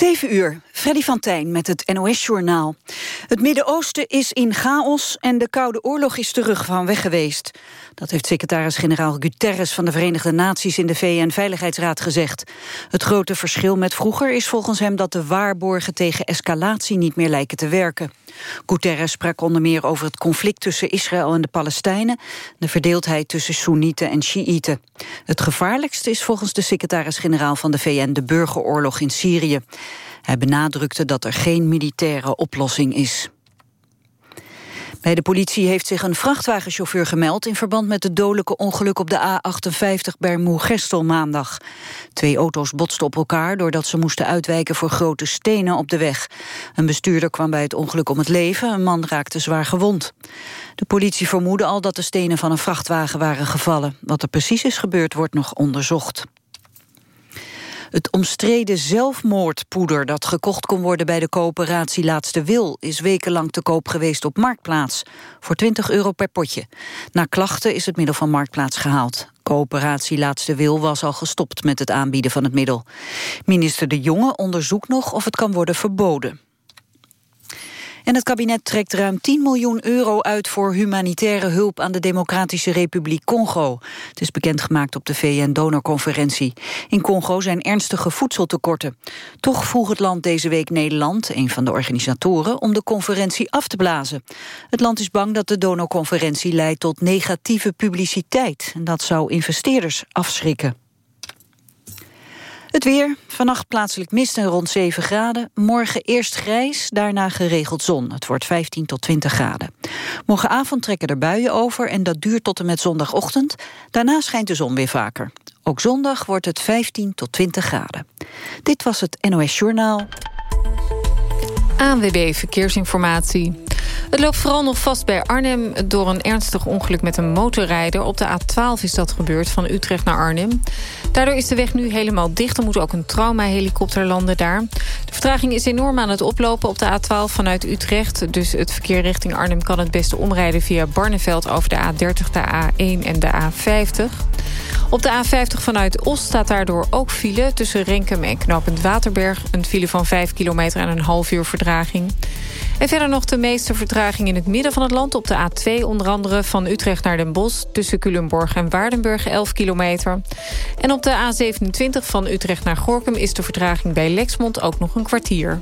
7 uur, Freddy van Tijn met het NOS-journaal. Het Midden-Oosten is in chaos en de Koude Oorlog is terug van weg geweest. Dat heeft secretaris-generaal Guterres van de Verenigde Naties in de VN-veiligheidsraad gezegd. Het grote verschil met vroeger is volgens hem dat de waarborgen tegen escalatie niet meer lijken te werken. Guterres sprak onder meer over het conflict tussen Israël en de Palestijnen, de verdeeldheid tussen Soenieten en Sjiïten. Het gevaarlijkste is volgens de secretaris-generaal van de VN de burgeroorlog in Syrië. Hij benadrukte dat er geen militaire oplossing is. Bij de politie heeft zich een vrachtwagenchauffeur gemeld... in verband met het dodelijke ongeluk op de A58 bij Moergestel maandag. Twee auto's botsten op elkaar doordat ze moesten uitwijken... voor grote stenen op de weg. Een bestuurder kwam bij het ongeluk om het leven, een man raakte zwaar gewond. De politie vermoedde al dat de stenen van een vrachtwagen waren gevallen. Wat er precies is gebeurd wordt nog onderzocht. Het omstreden zelfmoordpoeder dat gekocht kon worden bij de coöperatie Laatste Wil is wekenlang te koop geweest op Marktplaats voor 20 euro per potje. Na klachten is het middel van Marktplaats gehaald. Coöperatie Laatste Wil was al gestopt met het aanbieden van het middel. Minister De Jonge onderzoekt nog of het kan worden verboden. En het kabinet trekt ruim 10 miljoen euro uit voor humanitaire hulp aan de Democratische Republiek Congo. Het is bekendgemaakt op de VN-donorconferentie. In Congo zijn ernstige voedseltekorten. Toch vroeg het land deze week Nederland, een van de organisatoren, om de conferentie af te blazen. Het land is bang dat de donorconferentie leidt tot negatieve publiciteit. En dat zou investeerders afschrikken. Het weer, vannacht plaatselijk mist en rond 7 graden. Morgen eerst grijs, daarna geregeld zon. Het wordt 15 tot 20 graden. Morgenavond trekken er buien over en dat duurt tot en met zondagochtend. Daarna schijnt de zon weer vaker. Ook zondag wordt het 15 tot 20 graden. Dit was het NOS Journaal. ANWB Verkeersinformatie. Het loopt vooral nog vast bij Arnhem door een ernstig ongeluk met een motorrijder. Op de A12 is dat gebeurd, van Utrecht naar Arnhem. Daardoor is de weg nu helemaal dicht. Er moet ook een traumahelikopter landen daar. De vertraging is enorm aan het oplopen op de A12 vanuit Utrecht. Dus het verkeer richting Arnhem kan het beste omrijden via Barneveld... over de A30, de A1 en de A50. Op de A50 vanuit Os staat daardoor ook file... tussen Renkum en Knopend Waterberg. Een file van 5 kilometer en een half uur verdraging. En verder nog de meeste vertraging in het midden van het land... op de A2 onder andere van Utrecht naar Den Bosch... tussen Culemborg en Waardenburg 11 kilometer. En op de A27 van Utrecht naar Gorkum... is de vertraging bij Lexmond ook nog een kwartier.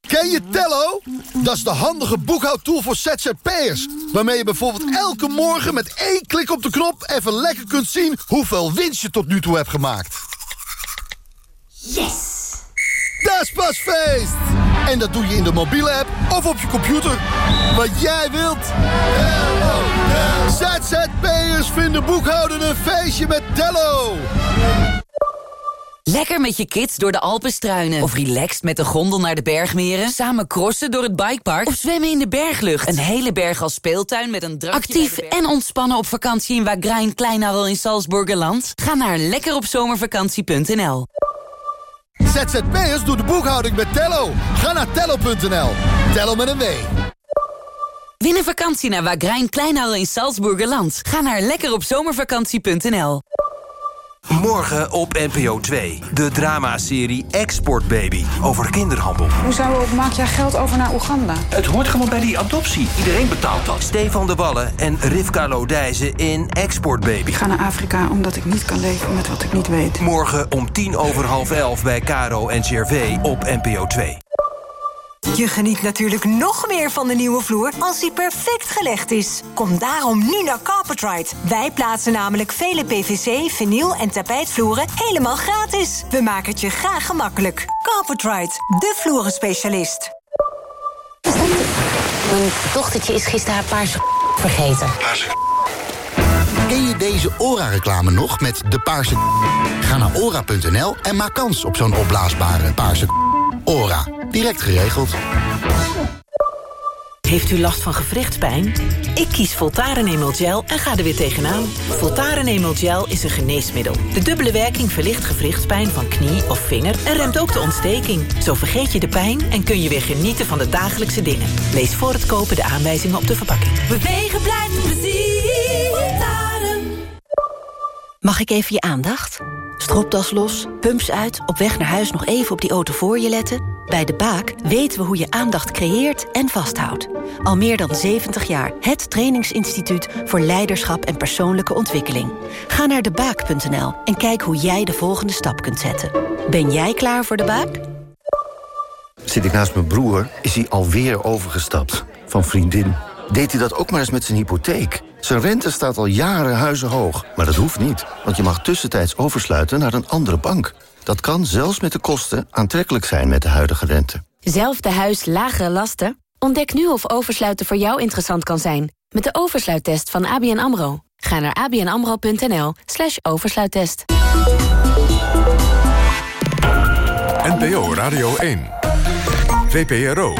Ken je Tello? Dat is de handige boekhoudtool voor ZZP'ers. Waarmee je bijvoorbeeld elke morgen met één klik op de knop... even lekker kunt zien hoeveel winst je tot nu toe hebt gemaakt. Yes! Dat is pas feest! En dat doe je in de mobiele app of op je computer. Wat jij wilt. ZZP'ers vinden boekhouden een feestje met Tello. Lekker met je kids door de Alpen struinen. Of relaxed met de gondel naar de bergmeren. Samen crossen door het bikepark. Of zwemmen in de berglucht. Een hele berg als speeltuin met een drankje Actief en ontspannen op vakantie in Wagrain Kleinarel in Salzburgerland. Ga naar lekkeropzomervakantie.nl ZZP'ers doet de boekhouding met Tello. Ga naar tello.nl. Tello met een W. Win een vakantie naar Wagrain Kleinarel in Salzburgerland. Ga naar lekkeropzomervakantie.nl Morgen op NPO 2. De dramaserie Export Baby. Over kinderhandel. Hoe zou ook maak jij geld over naar Oeganda? Het hoort gewoon bij die adoptie. Iedereen betaalt dat. Stefan de Wallen en Rivka Lodijzen in Export Baby. Ik ga naar Afrika omdat ik niet kan leven met wat ik niet weet. Morgen om tien over half elf bij Caro en CRV op NPO 2. Je geniet natuurlijk nog meer van de nieuwe vloer als die perfect gelegd is. Kom daarom nu naar Carpetride. Wij plaatsen namelijk vele PVC, vinyl en tapijtvloeren helemaal gratis. We maken het je graag gemakkelijk. Carpetride, de vloerenspecialist. Mijn dochtertje is gisteren haar paarse vergeten. Ken je deze ORA-reclame nog met de paarse Ga naar ora.nl en maak kans op zo'n opblaasbare paarse ORA. Direct geregeld. Heeft u last van gewrichtspijn? Ik kies Voltaren Emel Gel en ga er weer tegenaan. Voltaren Emel Gel is een geneesmiddel. De dubbele werking verlicht gewrichtspijn van knie of vinger... en remt ook de ontsteking. Zo vergeet je de pijn en kun je weer genieten van de dagelijkse dingen. Lees voor het kopen de aanwijzingen op de verpakking. Bewegen blijft plezier. Mag ik even je aandacht? Stropdas los, pumps uit, op weg naar huis nog even op die auto voor je letten? Bij De Baak weten we hoe je aandacht creëert en vasthoudt. Al meer dan 70 jaar het trainingsinstituut voor leiderschap en persoonlijke ontwikkeling. Ga naar debaak.nl en kijk hoe jij de volgende stap kunt zetten. Ben jij klaar voor De Baak? Zit ik naast mijn broer, is hij alweer overgestapt. Van vriendin. Deed hij dat ook maar eens met zijn hypotheek? Zijn rente staat al jaren huizenhoog. Maar dat hoeft niet, want je mag tussentijds oversluiten naar een andere bank. Dat kan zelfs met de kosten aantrekkelijk zijn met de huidige rente. Zelfde huis, lagere lasten? Ontdek nu of oversluiten voor jou interessant kan zijn. Met de oversluittest van ABN AMRO. Ga naar abnamro.nl slash oversluittest. NPO Radio 1. VPRO.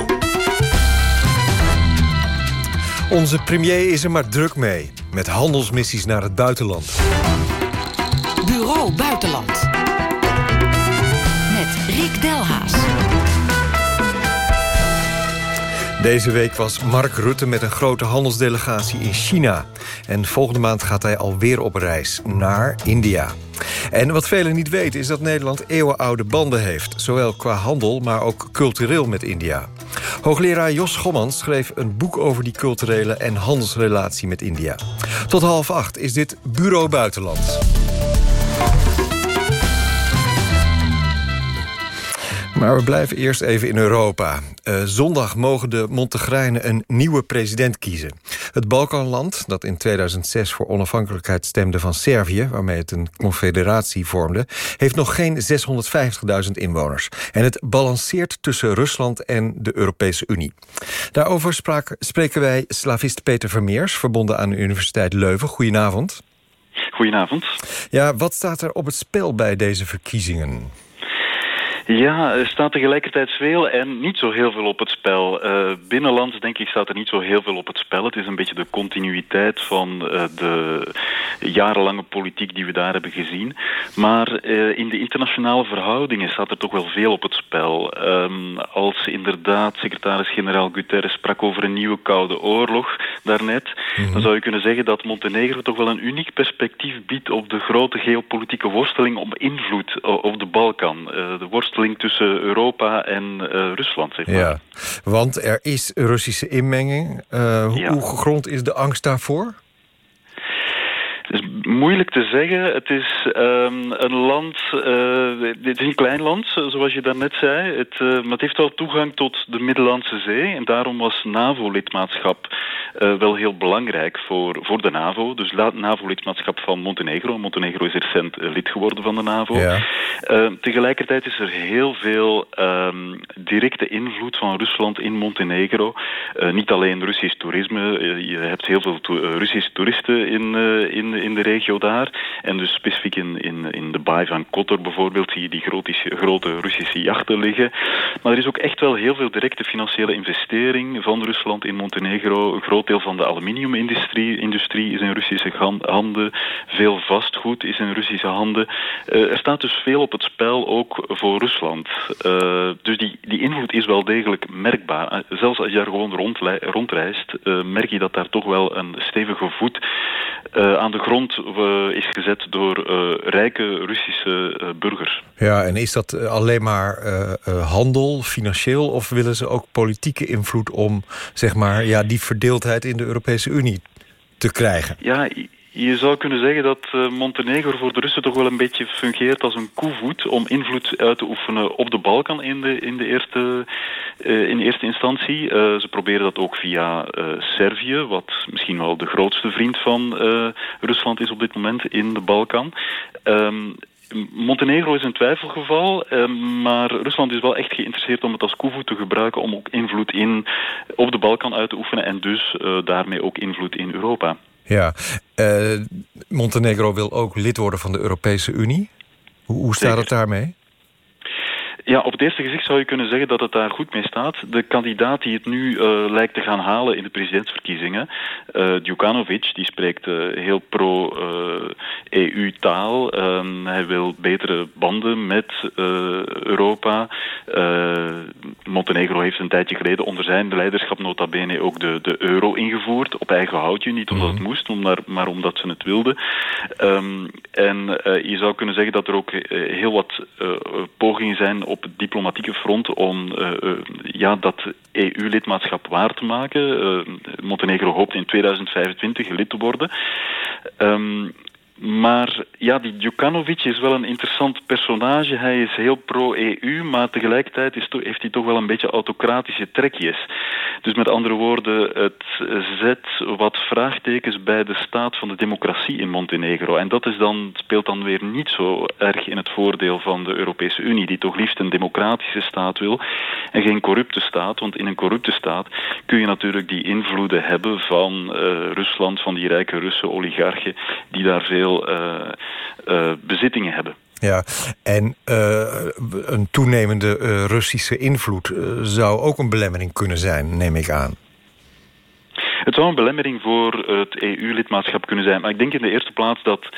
Onze premier is er maar druk mee. Met handelsmissies naar het buitenland. Bureau Buitenland. Rick Delhaas. Deze week was Mark Rutte met een grote handelsdelegatie in China. En volgende maand gaat hij alweer op reis naar India. En wat velen niet weten is dat Nederland eeuwenoude banden heeft. Zowel qua handel, maar ook cultureel met India. Hoogleraar Jos Gommans schreef een boek over die culturele en handelsrelatie met India. Tot half acht is dit Bureau Buitenland. Maar we blijven eerst even in Europa. Uh, zondag mogen de Montegrijnen een nieuwe president kiezen. Het Balkanland, dat in 2006 voor onafhankelijkheid stemde van Servië... waarmee het een confederatie vormde... heeft nog geen 650.000 inwoners. En het balanceert tussen Rusland en de Europese Unie. Daarover sprak, spreken wij slavist Peter Vermeers... verbonden aan de Universiteit Leuven. Goedenavond. Goedenavond. Ja, wat staat er op het spel bij deze verkiezingen? Ja, er staat tegelijkertijd veel en niet zo heel veel op het spel. Uh, binnenlands denk ik staat er niet zo heel veel op het spel. Het is een beetje de continuïteit van uh, de jarenlange politiek die we daar hebben gezien. Maar uh, in de internationale verhoudingen staat er toch wel veel op het spel. Um, als inderdaad secretaris-generaal Guterres sprak over een nieuwe koude oorlog daarnet, mm -hmm. dan zou je kunnen zeggen dat Montenegro toch wel een uniek perspectief biedt op de grote geopolitieke worsteling om invloed op de Balkan. de worsteling tussen Europa en uh, Rusland, zeg maar. Ja, want er is Russische inmenging. Uh, ja. Hoe gegrond is de angst daarvoor? Het is moeilijk te zeggen. Het is um, een land, uh, het is een klein land, zoals je daarnet zei. Het, uh, maar het heeft wel toegang tot de Middellandse Zee. En daarom was NAVO-lidmaatschap uh, wel heel belangrijk voor, voor de NAVO. Dus NAVO-lidmaatschap van Montenegro. Montenegro is recent lid geworden van de NAVO. Ja. tegelijkertijd is er heel veel um, directe invloed van Rusland in Montenegro. niet alleen Russisch toerisme. je hebt heel veel to Russische toeristen in, in in de regio daar. En dus specifiek in, in, in de baai van Kotor bijvoorbeeld zie je die grote, grote Russische jachten liggen. Maar er is ook echt wel heel veel directe financiële investering van Rusland in Montenegro. Een groot deel van de aluminiumindustrie industrie is in Russische handen. Veel vastgoed is in Russische handen. Uh, er staat dus veel op het spel ook voor Rusland. Uh, dus die, die invloed is wel degelijk merkbaar. Zelfs als je daar gewoon rond, rondreist, merk je dat daar toch wel een stevige voet aan de grond uh, is gezet door uh, rijke Russische uh, burgers. Ja, en is dat alleen maar handel, financieel... of willen ze ook politieke invloed om zeg maar, ja, die verdeeldheid in de Europese Unie te krijgen? Ja, je zou kunnen zeggen dat uh, Montenegro voor de Russen toch wel een beetje fungeert als een koevoet om invloed uit te oefenen op de Balkan in de, in de eerste, uh, in eerste instantie. Uh, ze proberen dat ook via Servië, wat misschien wel de grootste vriend van Rusland is op dit moment in de Balkan. Um, Montenegro is een twijfelgeval, eh, maar Rusland is wel echt geïnteresseerd om het als koevoet te gebruiken om ook invloed in, op de Balkan uit te oefenen en dus daarmee ook invloed in Europa. Ja, uh, Montenegro wil ook lid worden van de Europese Unie. Hoe, hoe staat het daarmee? Ja, op het eerste gezicht zou je kunnen zeggen dat het daar goed mee staat. De kandidaat die het nu uh, lijkt te gaan halen in de presidentsverkiezingen, uh, Djukanovic, die spreekt uh, heel pro-EU-taal. Um, hij wil betere banden met Europa. Montenegro heeft een tijdje geleden onder zijn leiderschap nota bene ook de, de euro ingevoerd. Op eigen houtje, niet omdat het Mhm. moest, maar, maar omdat ze het wilden. Ehm, en eh, je zou kunnen zeggen dat er ook eh, heel wat eh, pogingen zijn op het diplomatieke front om eh, eh, ja, dat EU-lidmaatschap waar te maken. Eh, Montenegro hoopt in 2025 lid te worden. Ehm, maar ja, die Djukanovic is wel een interessant personage. Hij is heel pro-EU, maar tegelijkertijd is heeft hij toch wel een beetje autocratische trekjes. Dus met andere woorden, het zet wat vraagtekens bij de staat van de democratie in Montenegro. En dat is dan, speelt dan weer niet zo erg in het voordeel van de Europese Unie, die toch liefst een democratische staat wil en geen corrupte staat. Want in een corrupte staat kun je natuurlijk die invloeden hebben van eh, Rusland, van die rijke Russen oligarchen, die daar veel eh, eh, bezittingen hebben. Ja, en eh, een toenemende Russische invloed zou ook een belemmering kunnen zijn, neem ik aan. Het zou een belemmering voor het EU-lidmaatschap kunnen zijn. Maar ik denk in de eerste plaats dat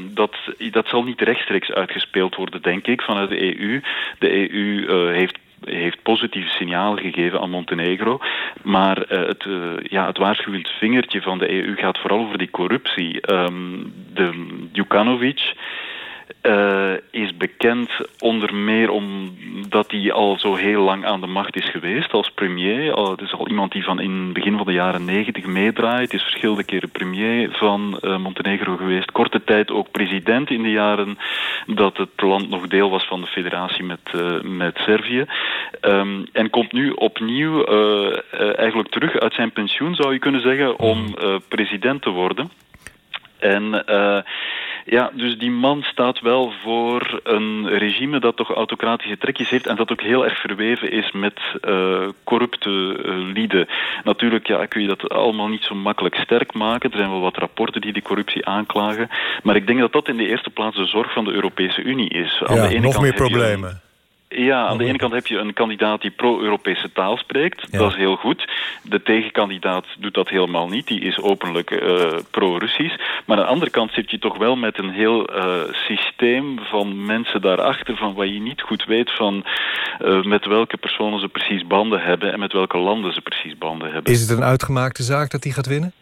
dat, dat zal niet rechtstreeks uitgespeeld worden, denk ik, vanuit de EU. De EU heeft heeft positieve signalen gegeven aan Montenegro. Maar eh, het, eh, ja, het waarschuwend vingertje van de EU gaat vooral over die corruptie. Ehm, de Djukanovic eh, is bekend onder meer omdat hij al zo heel lang aan de macht is geweest als premier. Al, het is al iemand die van in het begin van de jaren negentig meedraait. is verschillende keren premier van eh, Montenegro geweest. Korte tijd ook president in de jaren dat het land nog deel was van de federatie met, eh, met Servië. Ehm, en komt nu opnieuw eh, eh, eigenlijk terug uit zijn pensioen, zou je kunnen zeggen, om eh, president te worden. En ja, dus die man staat wel voor een regime dat toch autocratische trekjes heeft en dat ook heel erg verweven is met uh, corrupte uh, lieden. Natuurlijk ja, kun je dat allemaal niet zo makkelijk sterk maken. Er zijn wel wat rapporten die die corruptie aanklagen. Maar ik denk dat dat in de eerste plaats de zorg van de Europese Unie is. Aan ja, de ene nog kant meer problemen. Ja, aan de ene kant heb je een kandidaat die pro-Europese taal spreekt. Ja. Dat is heel goed. De tegenkandidaat doet dat helemaal niet. Die is openlijk uh, pro-Russisch. Maar aan de andere kant zit je toch wel met een heel uh, systeem van mensen daarachter... van waar je niet goed weet van uh, met welke personen ze precies banden hebben... en met welke landen ze precies banden hebben. Is het een uitgemaakte zaak dat hij gaat winnen?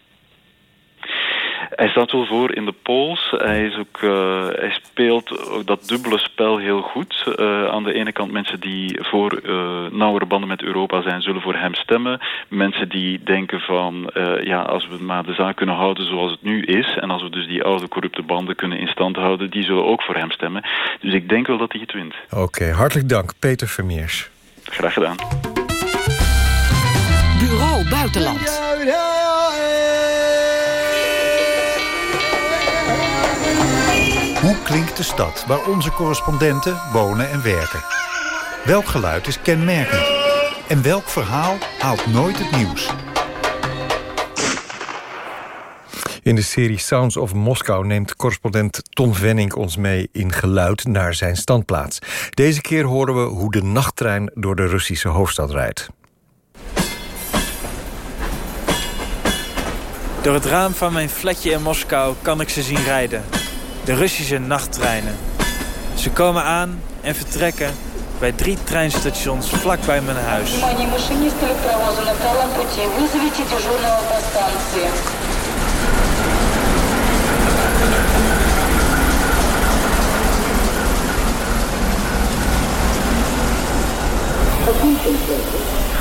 Hij staat wel voor in de polls. Hij, is ook, uh, hij speelt ook dat dubbele spel heel goed. Uh, aan de ene kant mensen die voor uh, nauwere banden met Europa zijn, zullen voor hem stemmen. Mensen die denken van, ja, als we maar de zaak kunnen houden zoals het nu is... en als we dus die oude corrupte banden kunnen in stand houden... die zullen ook voor hem stemmen. Dus ik denk wel dat hij het wint. Oké, okay, hartelijk dank, Peter Vermeers. Graag gedaan. Bureau Buitenland. Hoe klinkt de stad waar onze correspondenten wonen en werken? Welk geluid is kenmerkend? En welk verhaal haalt nooit het nieuws? In de serie Sounds of Moskou neemt correspondent Ton Venning ons mee in geluid naar zijn standplaats. Deze keer horen we hoe de nachttrein door de Russische hoofdstad rijdt. Door het raam van mijn flatje in Moskou kan ik ze zien rijden. De Russische nachttreinen. Ze komen aan en vertrekken bij drie treinstations vlak bij mijn huis.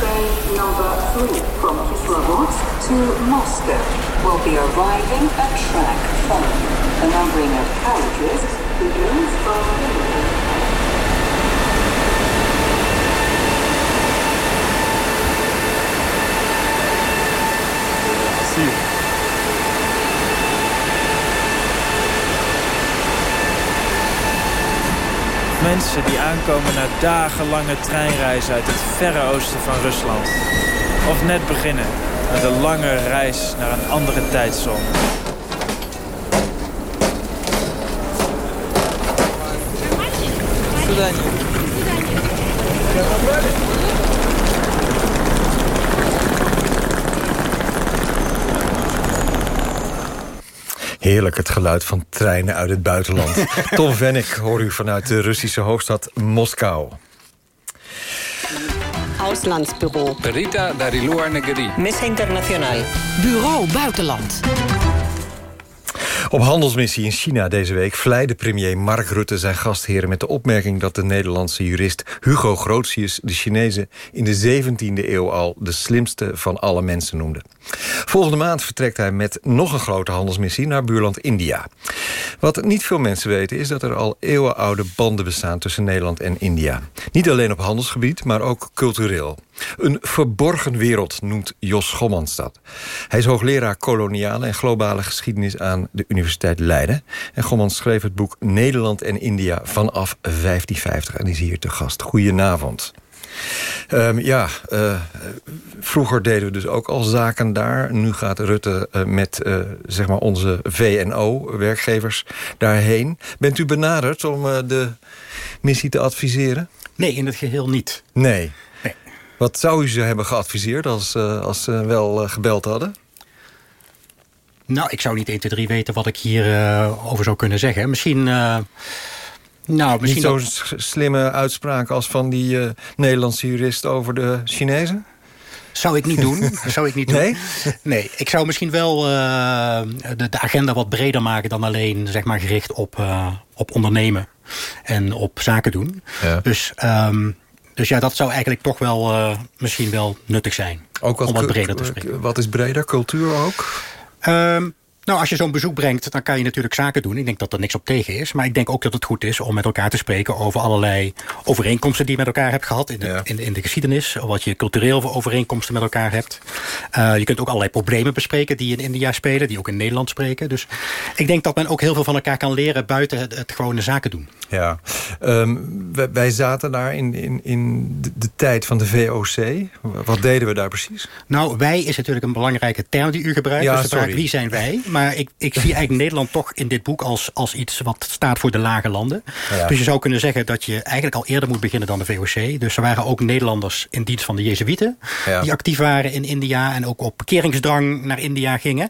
Train number 3 from Kislovodsk to Moscow will be arriving at track 5. The numbering of carriages begins from... Mensen die aankomen na dagenlange treinreizen uit het verre oosten van Rusland. Of net beginnen met een lange reis naar een andere tijdzone. Heerlijk het geluid van treinen uit het buitenland. Tom Vennik hoor u vanuit de Russische hoofdstad Moskou. Auslandsbureau. Perita Darilua Negeri. Mesa Internacional. Bureau Buitenland. Op handelsmissie in China deze week vleide premier Mark Rutte zijn gastheren met de opmerking dat de Nederlandse jurist Hugo Grotius de Chinezen in de 17e eeuw al de slimste van alle mensen noemde. Volgende maand vertrekt hij met nog een grote handelsmissie naar buurland India. Wat niet veel mensen weten is dat er al eeuwenoude banden bestaan tussen Nederland en India. Niet alleen op handelsgebied, maar ook cultureel. Een verborgen wereld noemt Jos Schommans dat. Hij is hoogleraar koloniale en globale geschiedenis aan de Universiteit Leiden. En Schommans schreef het boek Nederland en India vanaf 1550 en is hier te gast. Goedenavond. Um, ja, uh, vroeger deden we dus ook al zaken daar. Nu gaat Rutte uh, met uh, zeg maar onze VNO-werkgevers daarheen. Bent u benaderd om de missie te adviseren? Nee, in het geheel niet. Nee. nee. Wat zou u ze hebben geadviseerd als, als ze wel gebeld hadden? Nou, ik zou niet 1, 2, 3 weten wat ik hier over zou kunnen zeggen. Misschien... Nou, misschien Niet zo'n slimme uitspraak als van die uh, Nederlandse jurist over de Chinezen? Zou ik niet doen. zou ik niet doen. Nee? Nee, ik zou misschien wel uh, de, de, agenda wat breder maken... dan alleen zeg maar, gericht op, uh, op ondernemen en op zaken doen. Ja. Dus, um, dus ja, dat zou eigenlijk toch wel misschien wel nuttig zijn. Ook wat om wat breder te spreken. Wat is breder? Cultuur ook? Um, nou, als je zo'n bezoek brengt, dan kan je natuurlijk zaken doen. Ik denk dat er niks op tegen is. Maar ik denk ook dat het goed is om met elkaar te spreken... over allerlei overeenkomsten die je met elkaar hebt gehad... in de, ja. in, de, in de geschiedenis. Wat je cultureel voor overeenkomsten met elkaar hebt. Uh, je kunt ook allerlei problemen bespreken die in India spelen... die ook in Nederland spreken. Dus ik denk dat men ook heel veel van elkaar kan leren... buiten het, het gewone zaken doen. Ja, um, wij, wij, zaten daar in, in, in de, de, tijd van de VOC. Wat deden we daar precies? Nou, wij is natuurlijk een belangrijke term die u gebruikt. Ja, dus de vraag, wie zijn wij? Maar ik, ik zie eigenlijk Nederland toch in dit boek als, als iets wat staat voor de lage landen. Ja. Dus je zou kunnen zeggen dat je eigenlijk al eerder moet beginnen dan de VOC. Dus er waren ook Nederlanders in dienst van de Jezuïeten. Ja. Die actief waren in India en ook op bekeringsdrang naar India gingen.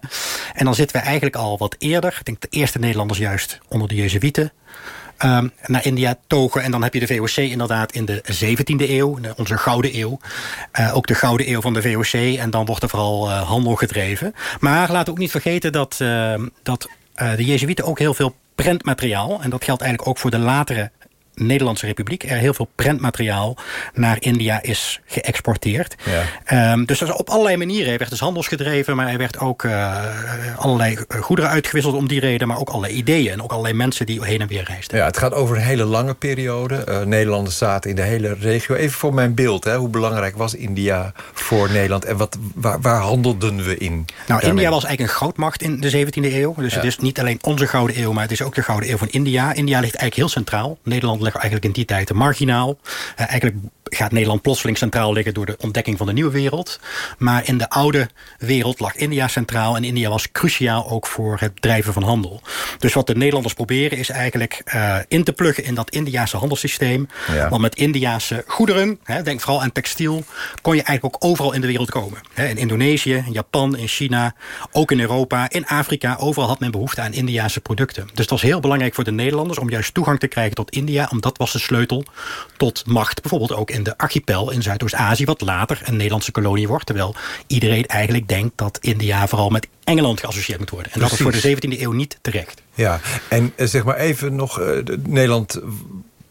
En dan zitten we eigenlijk al wat eerder. Ik denk de eerste Nederlanders juist onder de Jezuïeten. Um, naar India togen. En dan heb je de VOC inderdaad in de 17e eeuw, onze gouden eeuw. Uh, ook de gouden eeuw van de VOC. En dan wordt er vooral uh, handel gedreven. Maar laten we ook niet vergeten dat, uh, dat de Jezuïeten ook heel veel prentmateriaal... en dat geldt eigenlijk ook voor de latere Nederlandse Republiek er heel veel prentmateriaal naar India is geëxporteerd. Ja. Um, dus dat is op allerlei manieren. Hij werd dus handelsgedreven, maar hij werd ook uh, allerlei goederen uitgewisseld om die reden, maar ook allerlei ideeën en ook allerlei mensen die heen en weer reisden. Ja, het gaat over een hele lange periode. Uh, Nederlanders zaten in de hele regio. Even voor mijn beeld, hè, hoe belangrijk was India voor Nederland en wat, waar, waar handelden we in? Nou, daarmee? India was eigenlijk een goudmacht in de 17e eeuw. Dus ja. het is niet alleen onze gouden eeuw, maar het is ook de gouden eeuw van India. India ligt eigenlijk heel centraal. Nederland ligt eigenlijk in die tijd marginaal. Uh, eigenlijk gaat Nederland plotseling centraal liggen door de ontdekking van de nieuwe wereld. Maar in de oude wereld lag India centraal. En India was cruciaal ook voor het drijven van handel. Dus wat de Nederlanders proberen is eigenlijk uh, in te pluggen in dat Indiaanse handelssysteem. Ja. Want met Indiaanse goederen, hè, denk vooral aan textiel, kon je eigenlijk ook overal in de wereld komen. Hè, in Indonesië, in Japan, in China, ook in Europa, in Afrika. Overal had men behoefte aan Indiaanse producten. Dus het was heel belangrijk voor de Nederlanders om juist toegang te krijgen tot India. Omdat dat was de sleutel tot macht. Bijvoorbeeld ook in de archipel in Zuidoost-Azië... wat later een Nederlandse kolonie wordt. Terwijl iedereen eigenlijk denkt dat India vooral met Engeland geassocieerd moet worden. En Precies. dat is voor de 17e eeuw niet terecht. Ja, en zeg maar even nog... Uh, Nederland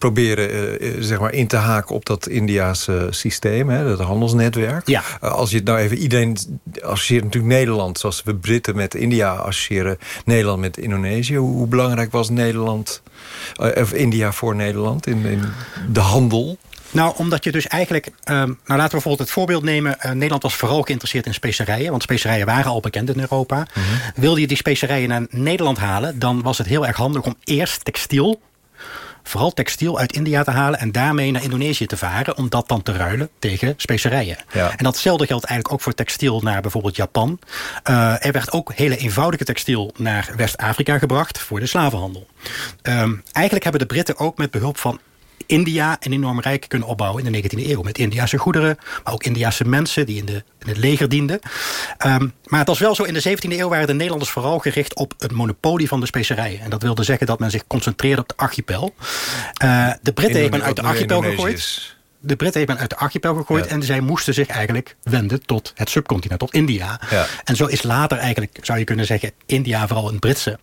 proberen uh, zeg maar in te haken op dat Indiaanse systeem, hè, dat handelsnetwerk. Ja. Uh, als je het nou even iedereen associeert natuurlijk Nederland, zoals we Britten met India associëren, Nederland met Indonesië. Hoe, hoe belangrijk was Nederland uh, of India voor Nederland in, in de handel? Nou, omdat je dus eigenlijk... Um, nou, laten we bijvoorbeeld het voorbeeld nemen. Uh, Nederland was vooral geïnteresseerd in specerijen. Want specerijen waren al bekend in Europa. Mm -hmm. Wilde je die specerijen naar Nederland halen... dan was het heel erg handig om eerst textiel vooral textiel uit India te halen... en daarmee naar Indonesië te varen... om dat dan te ruilen tegen specerijen. Ja. En datzelfde geldt eigenlijk ook voor textiel naar bijvoorbeeld Japan. Uh, er werd ook hele eenvoudige textiel naar West-Afrika gebracht... voor de slavenhandel. Um, eigenlijk hebben de Britten ook met behulp van India een enorm rijk kunnen opbouwen in de 19e eeuw. Met Indiase goederen, maar ook Indiase mensen die in, de, in het leger dienden. Um, maar het was wel zo, in de 17e eeuw waren de Nederlanders vooral gericht op het monopolie van de specerijen. En dat wilde zeggen dat men zich concentreerde op de archipel. Uh, de Britten heeft men uit de archipel gegooid. de Britten heeft men uit de archipel gegooid... en zij moesten zich eigenlijk wenden tot het subcontinent, tot India. Ja. En zo is later eigenlijk, zou je kunnen zeggen... India vooral een Britse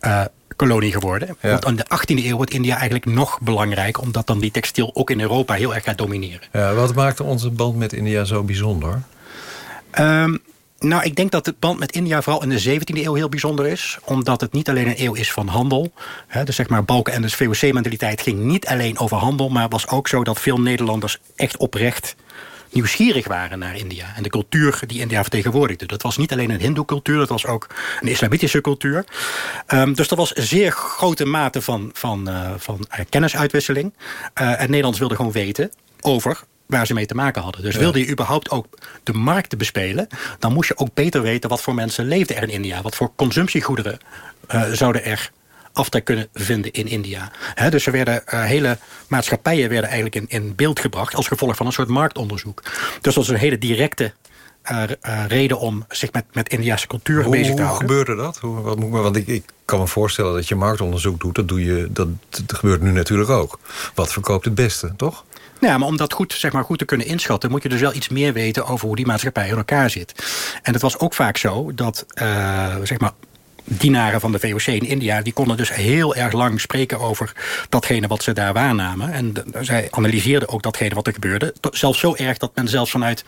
eh, kolonie geworden. Ja. Want in de 18e eeuw wordt India eigenlijk nog belangrijk... omdat dan die textiel ook in Europa heel erg gaat domineren. Ja, wat maakte onze band met India zo bijzonder? Ehm, nou, ik denk dat de band met India vooral in de 17e eeuw heel bijzonder is. Omdat het niet alleen een eeuw is van handel. Hè, dus zeg maar Balken en de VOC-mentaliteit ging niet alleen over handel... maar het was ook zo dat veel Nederlanders echt oprecht nieuwsgierig waren naar India. En de cultuur die India vertegenwoordigde. Dat was niet alleen een hindoe-cultuur, dat was ook een islamitische cultuur. Ehm, dus er was een zeer grote mate van, van, eh, van eh, kennisuitwisseling. Eh, en Nederlanders wilden gewoon weten over waar ze mee te maken hadden. Dus Ja. wilde je überhaupt ook de markten bespelen... dan moest je ook beter weten wat voor mensen leefden er in India. Wat voor consumptiegoederen zouden er aftrek kunnen vinden in India. Dus er werden eh, hele maatschappijen werden eigenlijk in, in beeld gebracht... als gevolg van een soort marktonderzoek. Dus dat was een hele directe eh, eh, reden om zich met, met Indiase cultuur Hoe, bezig te hoe houden. gebeurde dat? Hoe, wat moet want ik, ik kan me voorstellen dat je marktonderzoek doet. Dat, doe je, dat, dat gebeurt nu natuurlijk ook. Wat verkoopt het beste, toch? Nou Ja, maar om dat goed, zeg maar, goed te kunnen inschatten... moet je dus wel iets meer weten over hoe die maatschappij in elkaar zit. En het was ook vaak zo dat, zeg maar dienaren van de VOC in India... die konden dus heel erg lang spreken over datgene wat ze daar waarnamen. En zij analyseerden ook datgene wat er gebeurde. Zelfs zo erg dat men zelfs vanuit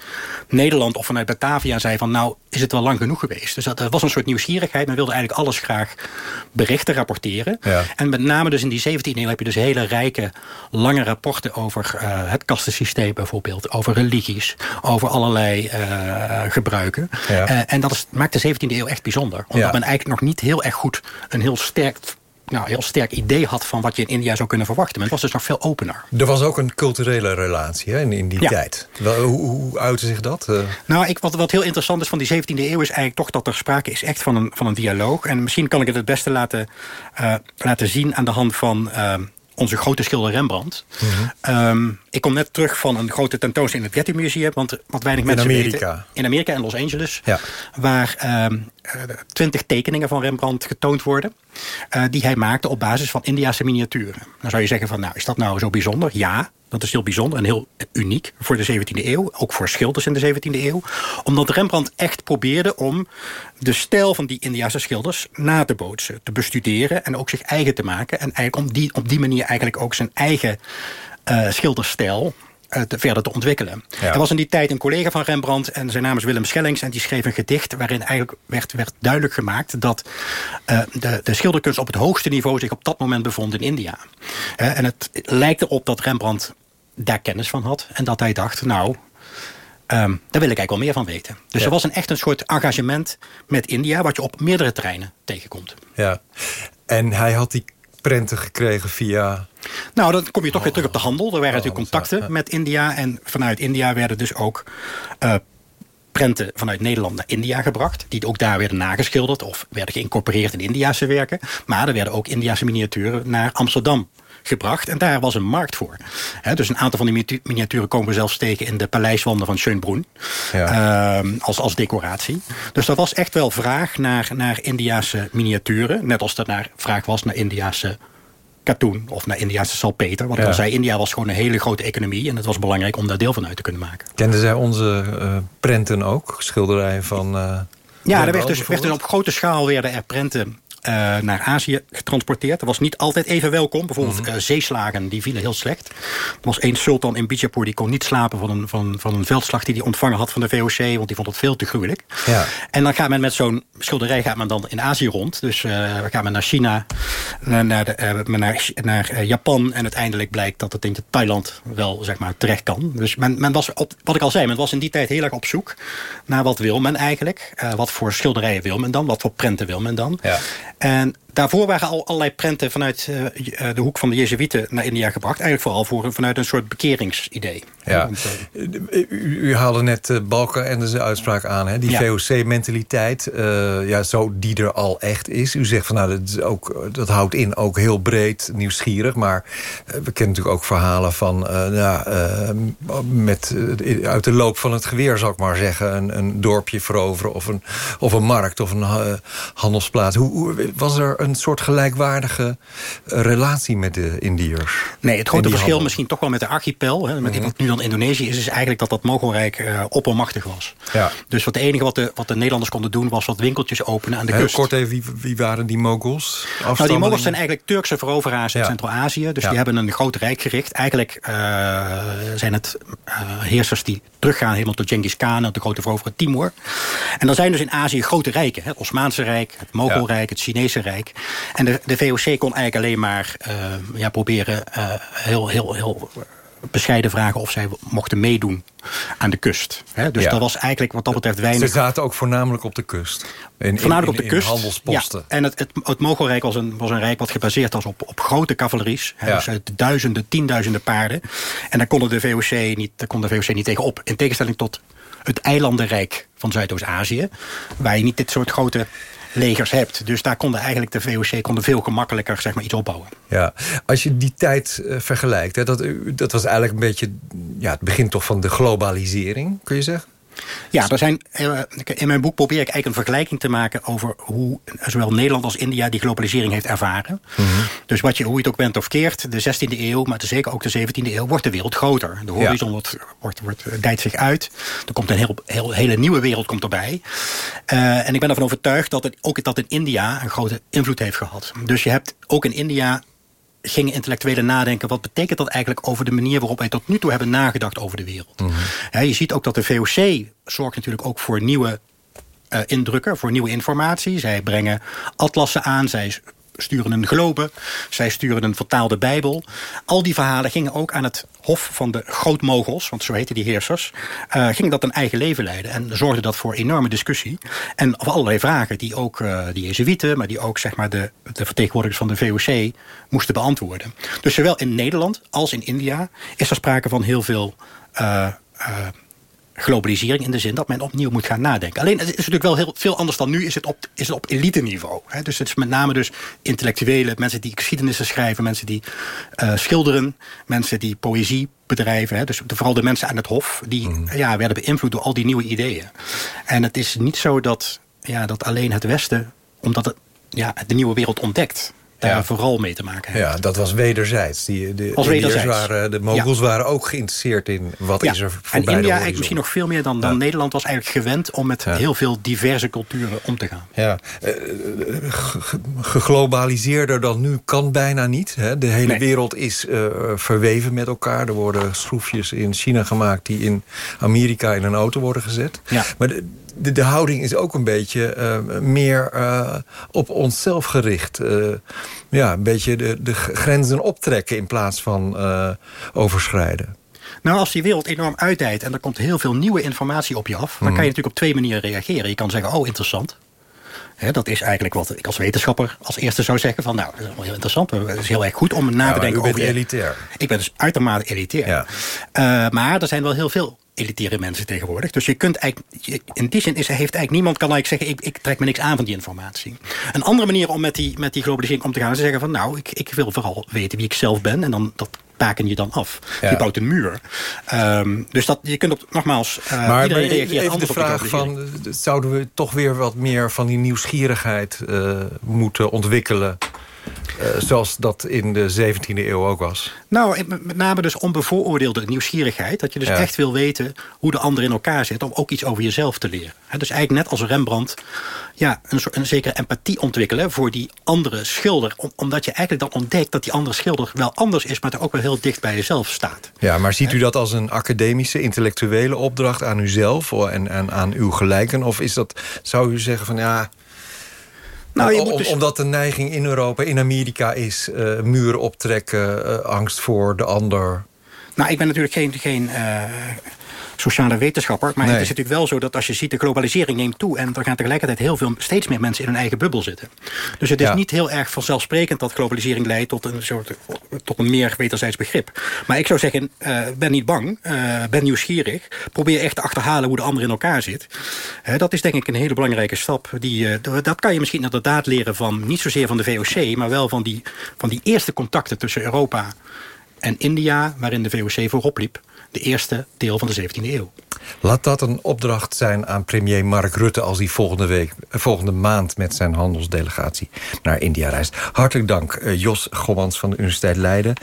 Nederland of vanuit Batavia zei van... nou, is het wel lang genoeg geweest. Dus dat er was een soort nieuwsgierigheid. Men wilde eigenlijk alles graag berichten, rapporteren. Ja. En met name dus in die 17e eeuw heb je dus hele rijke, lange rapporten over eh, het kastensysteem bijvoorbeeld. Over religies, over allerlei eh, gebruiken. Ja. Eh, en dat is, maakt de 17e eeuw echt bijzonder. Omdat Ja. men eigenlijk nog niet heel erg goed een heel sterk, nou, heel sterk idee had van wat je in India zou kunnen verwachten. Men was dus nog veel opener. Er was ook een culturele relatie hè, in, in die Ja. tijd. Wel, hoe, hoe uitte zich dat? Eh, Nou, ik, wat, wat heel interessant is van die 17e eeuw... is eigenlijk toch dat er sprake is echt van een, van een dialoog. En misschien kan ik het het beste laten, eh, laten zien... aan de hand van eh, onze grote schilder Rembrandt. Ehm, ik kom net terug van een grote tentoonstelling in het Getty Museum... want wat weinig In mensen Amerika. weten... In Amerika, in Los Angeles. Ja. Waar eh, twintig tekeningen van Rembrandt getoond worden... eh, die hij maakte op basis van Indiase miniaturen. Dan zou je zeggen van, nou, is dat nou zo bijzonder? Ja, dat is heel bijzonder en heel uniek voor de 17e eeuw. Ook voor schilders in de 17e eeuw. Omdat Rembrandt echt probeerde om de stijl van die Indiase schilders na te bootsen. Te bestuderen en ook zich eigen te maken. En eigenlijk om die, op die manier eigenlijk ook zijn eigen eh, schilderstijl eh, te, verder te ontwikkelen. Ja. Er was in die tijd een collega van Rembrandt en zijn naam is Willem Schellings... en die schreef een gedicht waarin eigenlijk werd, werd duidelijk gemaakt... dat eh, de, de schilderkunst op het hoogste niveau zich op dat moment bevond in India. En het lijkt erop dat Rembrandt daar kennis van had en dat hij dacht... nou, ehm, daar wil ik eigenlijk wel meer van weten. Dus Ja. er was een echt een soort engagement met India... wat je op meerdere terreinen tegenkomt. ja. En hij had die prenten gekregen via... Nou, dan kom je toch weer terug op de handel. Er waren Oh, natuurlijk contacten met India. En vanuit India werden dus ook eh, prenten vanuit Nederland naar India gebracht. Die ook daar werden nageschilderd of werden geïncorporeerd in Indiase werken. Maar er werden ook Indiase miniaturen naar Amsterdam gebracht. En daar was een markt voor. Dus een aantal van die miniatu- miniaturen komen we zelfs tegen... in de paleiswanden van Schönbrunn. Ehm, als, als decoratie. Dus er was echt wel vraag naar, naar Indiase miniaturen. Net als er naar vraag was naar Indiase katoen of naar Indiase salpeter. Want Ja. al zei, India was gewoon een hele grote economie... en het was belangrijk om daar deel van uit te kunnen maken. Kenden zij onze eh, prenten ook? Schilderijen van... eh, Ja, er werd dus, werd dus op grote schaal werden er prenten eh, naar Azië getransporteerd. Dat was niet altijd even welkom. Bijvoorbeeld Mhm. eh, zeeslagen, die vielen heel slecht. Er was één sultan in Bijapur, die kon niet slapen van een, van, van een veldslag die hij ontvangen had van de VOC, want die vond het veel te gruwelijk. Ja. En dan gaat men met zo'n schilderij gaat men dan in Azië rond. Dus eh gaat men naar China, naar, de, naar, naar Japan. En uiteindelijk blijkt dat het in Thailand wel zeg maar, terecht kan. Dus men, men was, op, wat ik al zei, men was in die tijd heel erg op zoek naar wat wil men eigenlijk. Wat voor schilderijen wil men dan? Wat voor prenten wil men dan? Ja. En daarvoor waren al allerlei prenten vanuit eh, eh, de hoek van de Jezuïeten naar India gebracht. Eigenlijk vooral voor, vanuit een soort bekeringsidee. Ja. Te- U, u haalde net uh, Balken en de uitspraak aan. Hè? Die Ja. VOC-mentaliteit, uh, ja, zo die er al echt is. U zegt van nou, dat, is ook, dat houdt in ook heel breed nieuwsgierig. Maar uh, we kennen natuurlijk ook verhalen van... ja, met, uit de loop van het geweer, zal ik maar zeggen... een, een dorpje veroveren of een, of een markt of een handelsplaats. Hoe, hoe, was er een soort gelijkwaardige relatie met de Indiërs? Nee, het grote verschil misschien toch wel met de archipel. Hè, met Mhm. wat nu Indonesië is, is eigenlijk dat dat Mogolrijk uh, oppermachtig was. Ja. Dus wat het enige wat de, wat de Nederlanders konden doen... was wat winkeltjes openen aan de Heel kust. kort even, wie, wie waren die Moguls? Nou, die Moguls zijn eigenlijk Turkse veroveraars in Ja. Centraal-Azië. Dus Ja. die hebben een groot rijk gericht. Eigenlijk eh, zijn het eh, heersers die teruggaan helemaal tot Genghis Khan... en de grote veroverer Timur. En dan zijn dus in Azië grote rijken. hè. Het Osmaanse Rijk, het Mogolrijk, het Chinese Rijk. En de, de VOC kon eigenlijk alleen maar ja, proberen... heel, heel, heel bescheiden vragen of zij mochten meedoen aan de kust. Hè? Dus Ja. dat was eigenlijk wat dat betreft weinig... Ze zaten ook voornamelijk op de kust. In, in- Voornamelijk in- op de kust. In handelsposten. Ja, en het, het, het Mogolrijk was een, was een rijk wat gebaseerd was op, op grote cavaleries. Hè, Ja. Dus uit duizenden, tienduizenden paarden. En daar konden de VOC niet, daar kon de VOC niet tegen op. In tegenstelling tot het eilandenrijk van Zuidoost-Azië. Waar je niet dit soort grote legers hebt. Dus daar konden eigenlijk de VOC konden veel gemakkelijker zeg maar, iets opbouwen. Ja, als je die tijd eh, vergelijkt, hè, dat, dat was eigenlijk een beetje ja, het begin toch van de globalisering, kun je zeggen? Ja, er zijn, eh, in mijn boek probeer ik eigenlijk een vergelijking te maken... over hoe zowel Nederland als India die globalisering heeft ervaren. Dus wat je, hoe je het ook bent of keert, de 16e eeuw... maar zeker ook de 17e eeuw, wordt de wereld groter. De horizon wordt, wordt, wordt, dijt zich uit. Er komt een heel, heel, hele nieuwe wereld komt erbij. Eh, en ik ben ervan overtuigd dat het, ook dat in India... een grote invloed heeft gehad. Dus je hebt ook in India gingen intellectuelen nadenken... wat betekent dat eigenlijk over de manier waarop wij tot nu toe hebben nagedacht over de wereld. Hè, je ziet ook dat de VOC zorgt natuurlijk ook voor nieuwe eh, indrukken, voor nieuwe informatie. Zij brengen atlassen aan, zij sturen een globe, zij sturen een vertaalde bijbel. Al die verhalen gingen ook aan het hof van de grootmogels, want zo heten die heersers, eh ging dat een eigen leven leiden en zorgde dat voor enorme discussie. En allerlei vragen die ook eh de Jezuïeten, maar die ook zeg maar, de, de vertegenwoordigers van de VOC moesten beantwoorden. Dus zowel in Nederland als in India is er sprake van heel veel eh, globalisering in de zin dat men opnieuw moet gaan nadenken. Alleen het is natuurlijk wel heel veel anders dan nu, is het op, is het op elite niveau. Hè? Dus het is met name dus intellectuelen, mensen die geschiedenissen schrijven, mensen die eh, schilderen, mensen die poëzie bedrijven. Hè? Dus vooral de mensen aan het hof, die ja, werden beïnvloed door al die nieuwe ideeën. En het is niet zo dat, ja, dat alleen het Westen, omdat het ja, de nieuwe wereld ontdekt, daar Ja. vooral mee te maken heeft. Ja, dat was wederzijds. Die, de, wederzijds. Waren, de Moguls waren ook geïnteresseerd in wat is er en voorbij India de horizon. eigenlijk misschien nog veel meer dan, dan Nederland was eigenlijk gewend om met heel veel diverse culturen om te gaan. Ja, eh, ge- geglobaliseerder dan nu kan bijna niet. Hè? De hele Nee. wereld is eh, verweven met elkaar. Er worden schroefjes in China gemaakt die in Amerika in een auto worden gezet. Ja. Maar de, de, de houding is ook een beetje eh, meer eh, op onszelf gericht. Eh, ja, een beetje de, de grenzen optrekken in plaats van eh, overschrijden. Nou, als die wereld enorm uitdijt en er komt heel veel nieuwe informatie op je af... dan Mhm. kan je natuurlijk op twee manieren reageren. Je kan zeggen, oh, interessant. Dat is eigenlijk wat ik als wetenschapper als eerste zou zeggen... van nou, dat is allemaal heel interessant. Het is heel erg goed om na Ja, te maar denken u bent over... je- elitair. Ik ben dus uitermate elitair. Maar er zijn wel heel veel elitaire mensen tegenwoordig. Dus je kunt eigenlijk, je- in die zin is, heeft eigenlijk niemand kan eigenlijk zeggen... Ik, ik trek me niks aan van die informatie. Een andere manier om met die, met die globalisering om te gaan... is zeggen van nou, ik, ik wil vooral weten wie ik zelf ben... en dan dat baken je dan af. Ja. Je bouwt een muur. Ehm, dus dat, je kunt op, nogmaals, eh maar iedereen maar reageert even de vraag van... zouden we toch weer wat meer van die nieuwsgierigheid eh, moeten ontwikkelen... eh, zoals dat in de 17e eeuw ook was? Nou, en met name dus onbevooroordeelde nieuwsgierigheid. Dat je dus Ja. echt wil weten hoe de ander in elkaar zit... om ook iets over jezelf te leren. Dus eigenlijk net als Rembrandt... Ja, een, soort, een zekere empathie ontwikkelen voor die andere schilder. Om- omdat je eigenlijk dan ontdekt dat die andere schilder wel anders is... maar er ook wel heel dicht bij jezelf staat. Ja, maar ziet u dat als een academische, intellectuele opdracht aan uzelf en, en aan uw gelijken? Of is dat, zou u zeggen van ja... Nou, je om- moet dus- Omdat de neiging in Europa, in Amerika is eh, muren optrekken, eh, angst voor de ander. Nou, ik ben natuurlijk geen, geen eh, sociale wetenschapper. Maar Nee. het is natuurlijk wel zo dat als je ziet... de globalisering neemt toe... en er gaan tegelijkertijd heel veel, steeds meer mensen in hun eigen bubbel zitten. Dus het is Ja. niet heel erg vanzelfsprekend... dat globalisering leidt tot een, soort, tot een meer wederzijds begrip. Maar ik zou zeggen, eh, ben niet bang. eh, ben nieuwsgierig. Probeer echt te achterhalen hoe de ander in elkaar zit. Dat is denk ik een hele belangrijke stap. Die, eh, dat kan je misschien inderdaad leren van... niet zozeer van de VOC... maar wel van die, van die eerste contacten tussen Europa en India... waarin de VOC voorop liep. De eerste deel van de 17e eeuw. Laat dat een opdracht zijn aan premier Mark Rutte... als hij volgende, week, eh, volgende maand met zijn handelsdelegatie naar India reist. Hartelijk dank, eh, Jos Gommans van de Universiteit Leiden.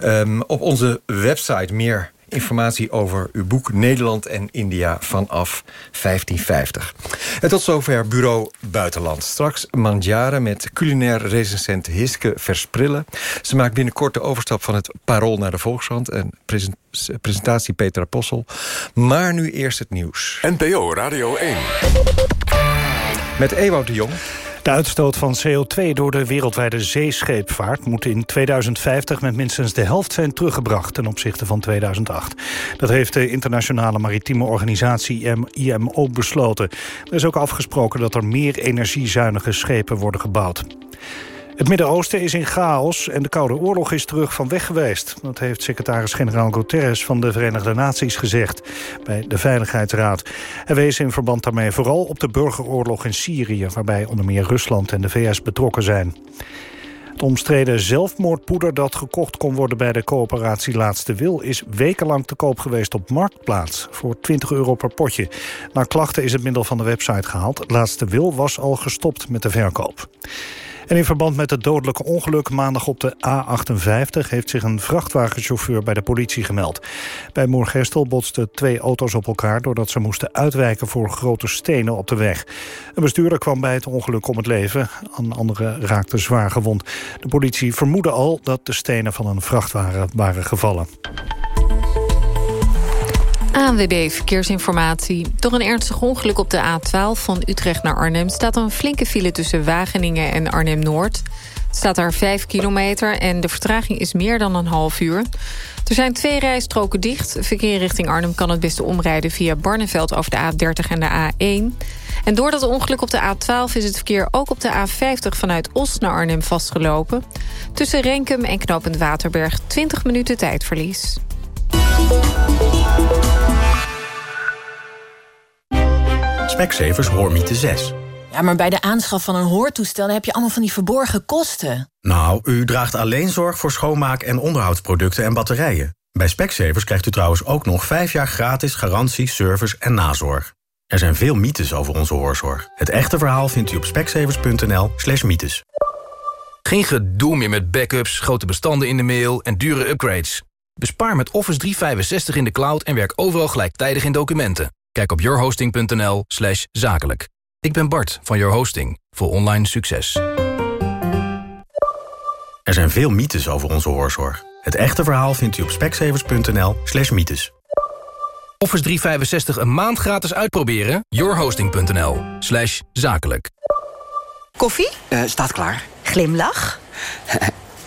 Ehm, op onze website meer informatie over uw boek Nederland en India vanaf 1550. En tot zover Bureau Buitenland. Straks Mandjaren met culinair recensent Hiske Versprillen. Ze maakt binnenkort de overstap van het Parool naar de Volkskrant... en presentatie Petra Possel. Maar nu eerst het nieuws. NPO Radio 1. Met Ewout de Jong. De uitstoot van CO2 door de wereldwijde zeescheepvaart... moet in 2050 met minstens de helft zijn teruggebracht... ten opzichte van 2008. Dat heeft de internationale maritieme organisatie IMO besloten. Er is ook afgesproken dat er meer energiezuinige schepen worden gebouwd. Het Midden-Oosten is in chaos en de Koude Oorlog is terug van weg geweest. Dat heeft secretaris-generaal Guterres van de Verenigde Naties gezegd bij de Veiligheidsraad. Hij wees in verband daarmee vooral op de burgeroorlog in Syrië... waarbij onder meer Rusland en de VS betrokken zijn. Het omstreden zelfmoordpoeder dat gekocht kon worden bij de coöperatie Laatste Wil... is wekenlang te koop geweest op Marktplaats voor 20 euro per potje. Na klachten is het middel van de website gehaald. Laatste Wil was al gestopt met de verkoop. In verband met het dodelijke ongeluk maandag op de A58... heeft zich een vrachtwagenchauffeur bij de politie gemeld. Bij Moergestel botsten twee auto's op elkaar... doordat ze moesten uitwijken voor grote stenen op de weg. Een bestuurder kwam bij het ongeluk om het leven. Een andere raakte zwaar gewond. De politie vermoedde al dat de stenen van een vrachtwagen waren gevallen. ANWB Verkeersinformatie. Door een ernstig ongeluk op de A12 van Utrecht naar Arnhem... staat een flinke file tussen Wageningen en Arnhem-Noord. Het staat daar 5 kilometer en de vertraging is meer dan een half uur. Er zijn twee rijstroken dicht. Verkeer richting Arnhem kan het beste omrijden via Barneveld over de A30 en de A1. En door dat ongeluk op de A12 is het verkeer ook op de A50 vanuit Os naar Arnhem vastgelopen. Tussen Renkum en Knopend Waterberg 20 minuten tijdverlies. Specsavers Hoormiete 6. Ja, maar bij de aanschaf van een hoortoestel heb je allemaal van die verborgen kosten. Nou, u draagt alleen zorg voor schoonmaak- en onderhoudsproducten en batterijen. Bij Specsavers krijgt u trouwens ook nog 5 jaar gratis garantie, service en nazorg. Er zijn veel mythes over onze hoorzorg. Het echte verhaal vindt u op specsavers.nl slash mythes. Geen gedoe meer met backups, grote bestanden in de mail en dure upgrades. Bespaar met Office 365 in de cloud en werk overal gelijktijdig in documenten. Kijk op yourhosting.nl slash zakelijk. Ik ben Bart van Your Hosting voor online succes. Er zijn veel mythes over onze hoorzorg. Het echte verhaal vindt u op speksevers.nl slash mythes. Office 365 een maand gratis uitproberen? yourhosting.nl slash zakelijk. Koffie? Uh, staat klaar. Glimlach?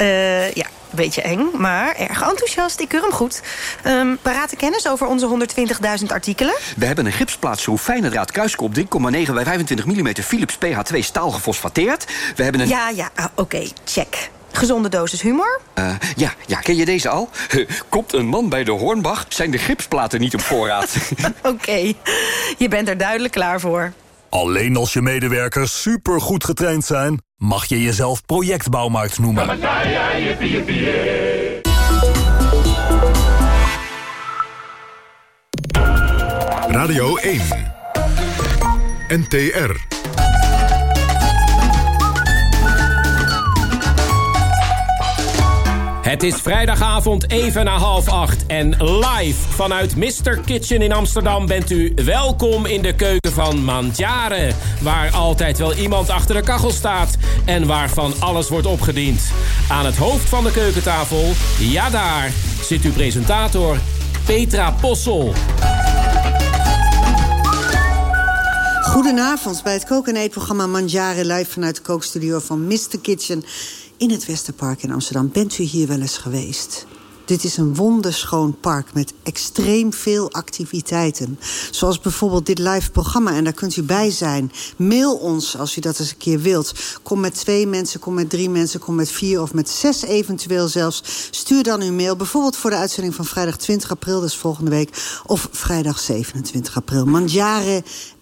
uh, ja, beetje eng, maar erg enthousiast. Ik keur hem goed. Um, parate kennis over onze 120.000 artikelen? We hebben een gipsplaatschroef fijne draad kruiskop 3,9 bij 25 mm Philips PH2 staal gefosfateerd. We hebben een... Ja, ja, ah, oké, check. Gezonde dosis humor? Uh, ja, ja, ken je deze al? Komt een man bij de Hornbach, zijn de gipsplaten niet op voorraad. oké, je bent er duidelijk klaar voor. Alleen als je medewerkers supergoed getraind zijn... mag je jezelf projectbouwmarkt noemen. Radio 1 NTR Het is vrijdagavond even na half acht en live vanuit Mr. Kitchen in Amsterdam bent u welkom in de keuken van Mandjaren. Waar altijd wel iemand achter de kachel staat en waarvan alles wordt opgediend. Aan het hoofd van de keukentafel, ja daar, zit uw presentator Petra Possel. Goedenavond bij het koken- en eetprogramma Mandjaren live vanuit de kookstudio van Mr. Kitchen in het Westerpark in Amsterdam. Bent u hier wel eens geweest? Dit is een wonderschoon park met extreem veel activiteiten. Zoals bijvoorbeeld dit live programma en daar kunt u bij zijn. Mail ons als u dat eens een keer wilt. Kom met twee mensen, kom met drie mensen, kom met vier of met zes eventueel zelfs. Stuur dan uw mail, bijvoorbeeld voor de uitzending van vrijdag 20 april, dus volgende week. Of vrijdag 27 april.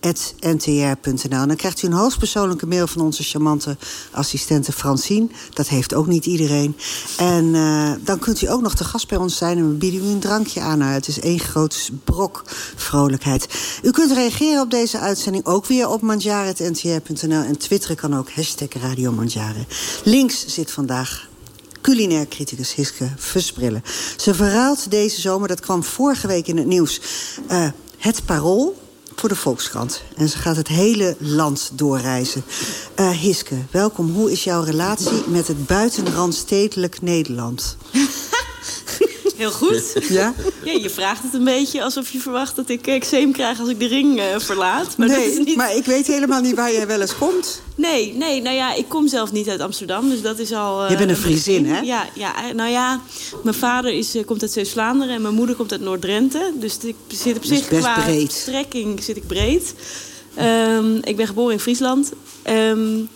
Mandjaren.ntr.nl. Dan krijgt u een hoogstpersoonlijke mail van onze charmante assistente Francine. Dat heeft ook niet iedereen. En uh, dan kunt u ook nog te gast bij ons zijn en we bieden u een drankje aan. Nou, het is één groot brok vrolijkheid. U kunt reageren op deze uitzending ook weer op mandjaren.ntr.nl. En twitteren kan ook hashtag Radio Mandjaren. Links zit vandaag culinair criticus Hiske Versprille. Ze verruilt deze zomer, dat kwam vorige week in het nieuws... Uh, het parool voor de Volkskrant. En ze gaat het hele land doorreizen. Uh, Hiske, welkom. Hoe is jouw relatie met het buitenrandstedelijk Nederland? Heel goed. Ja? ja? Je vraagt het een beetje alsof je verwacht dat ik eczeem krijg als ik de ring uh, verlaat. Maar nee, dat is niet... maar ik weet helemaal niet waar jij wel eens komt. Nee, nee, nou ja, ik kom zelf niet uit Amsterdam, dus dat is al... Uh, je bent een Friesin, hè? Ja, ja, nou ja, mijn vader is, uh, komt uit Zeeuws-Vlaanderen en mijn moeder komt uit Noord-Drenthe. Dus ik zit op zich best qua breed. strekking zit ik breed. Um, ik ben geboren in Friesland. Um,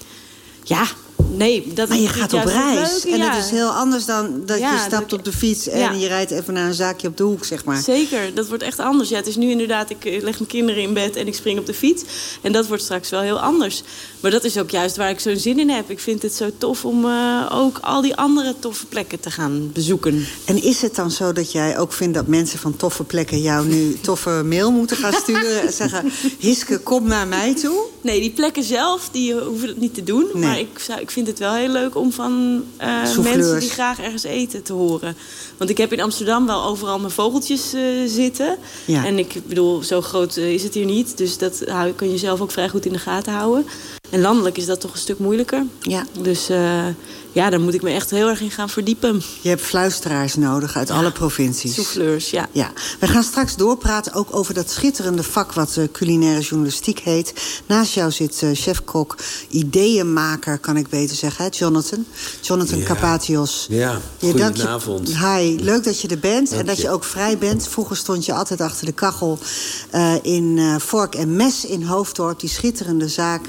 ja, nee, dat maar je gaat op reis. Leuk, en ja. het is heel anders dan dat Ja, je stapt dat ik- op de fiets... en Ja. je rijdt even naar een zaakje op de hoek, zeg maar. Zeker, dat wordt echt anders. Ja, het is nu inderdaad, ik eh, leg mijn kinderen in bed en ik spring op de fiets. En dat wordt straks wel heel anders. Maar dat is ook juist waar ik zo'n zin in heb. Ik vind het zo tof om eh, ook al die andere toffe plekken te gaan bezoeken. En is het dan zo dat jij ook vindt dat mensen van toffe plekken... jou nu toffe mail moeten gaan sturen en zeggen... Hiske, kom naar mij toe? Nee, die plekken zelf, die hoeven dat niet te doen. Nee. Maar ik, zou, ik vind het wel heel leuk om van eh, mensen die graag ergens eten te horen. Want ik heb in Amsterdam wel overal mijn vogeltjes eh, zitten. Ja. En ik bedoel, zo groot eh, is het hier niet. Dus dat kun je zelf ook vrij goed in de gaten houden. En landelijk is dat toch een stuk moeilijker. Ja. Dus eh, ja, daar moet ik me echt heel erg in gaan verdiepen. Je hebt fluisteraars nodig uit alle provincies. Souffleurs, ja. Ja, we gaan straks doorpraten ook over dat schitterende vak... wat eh, culinaire journalistiek heet. Naast jou zit eh, chef-kok, ideeënmaker, kan ik beter zeggen, hè, Jonathan. Jonathan Ja. Capatios. Ja, Je- dank je- goedenavond. Hi, leuk dat je er bent Dank en dat je. je. ook vrij bent. Vroeger stond je altijd achter de kachel eh, in eh, Vork en Mes in Hoofddorp. Die schitterende zaak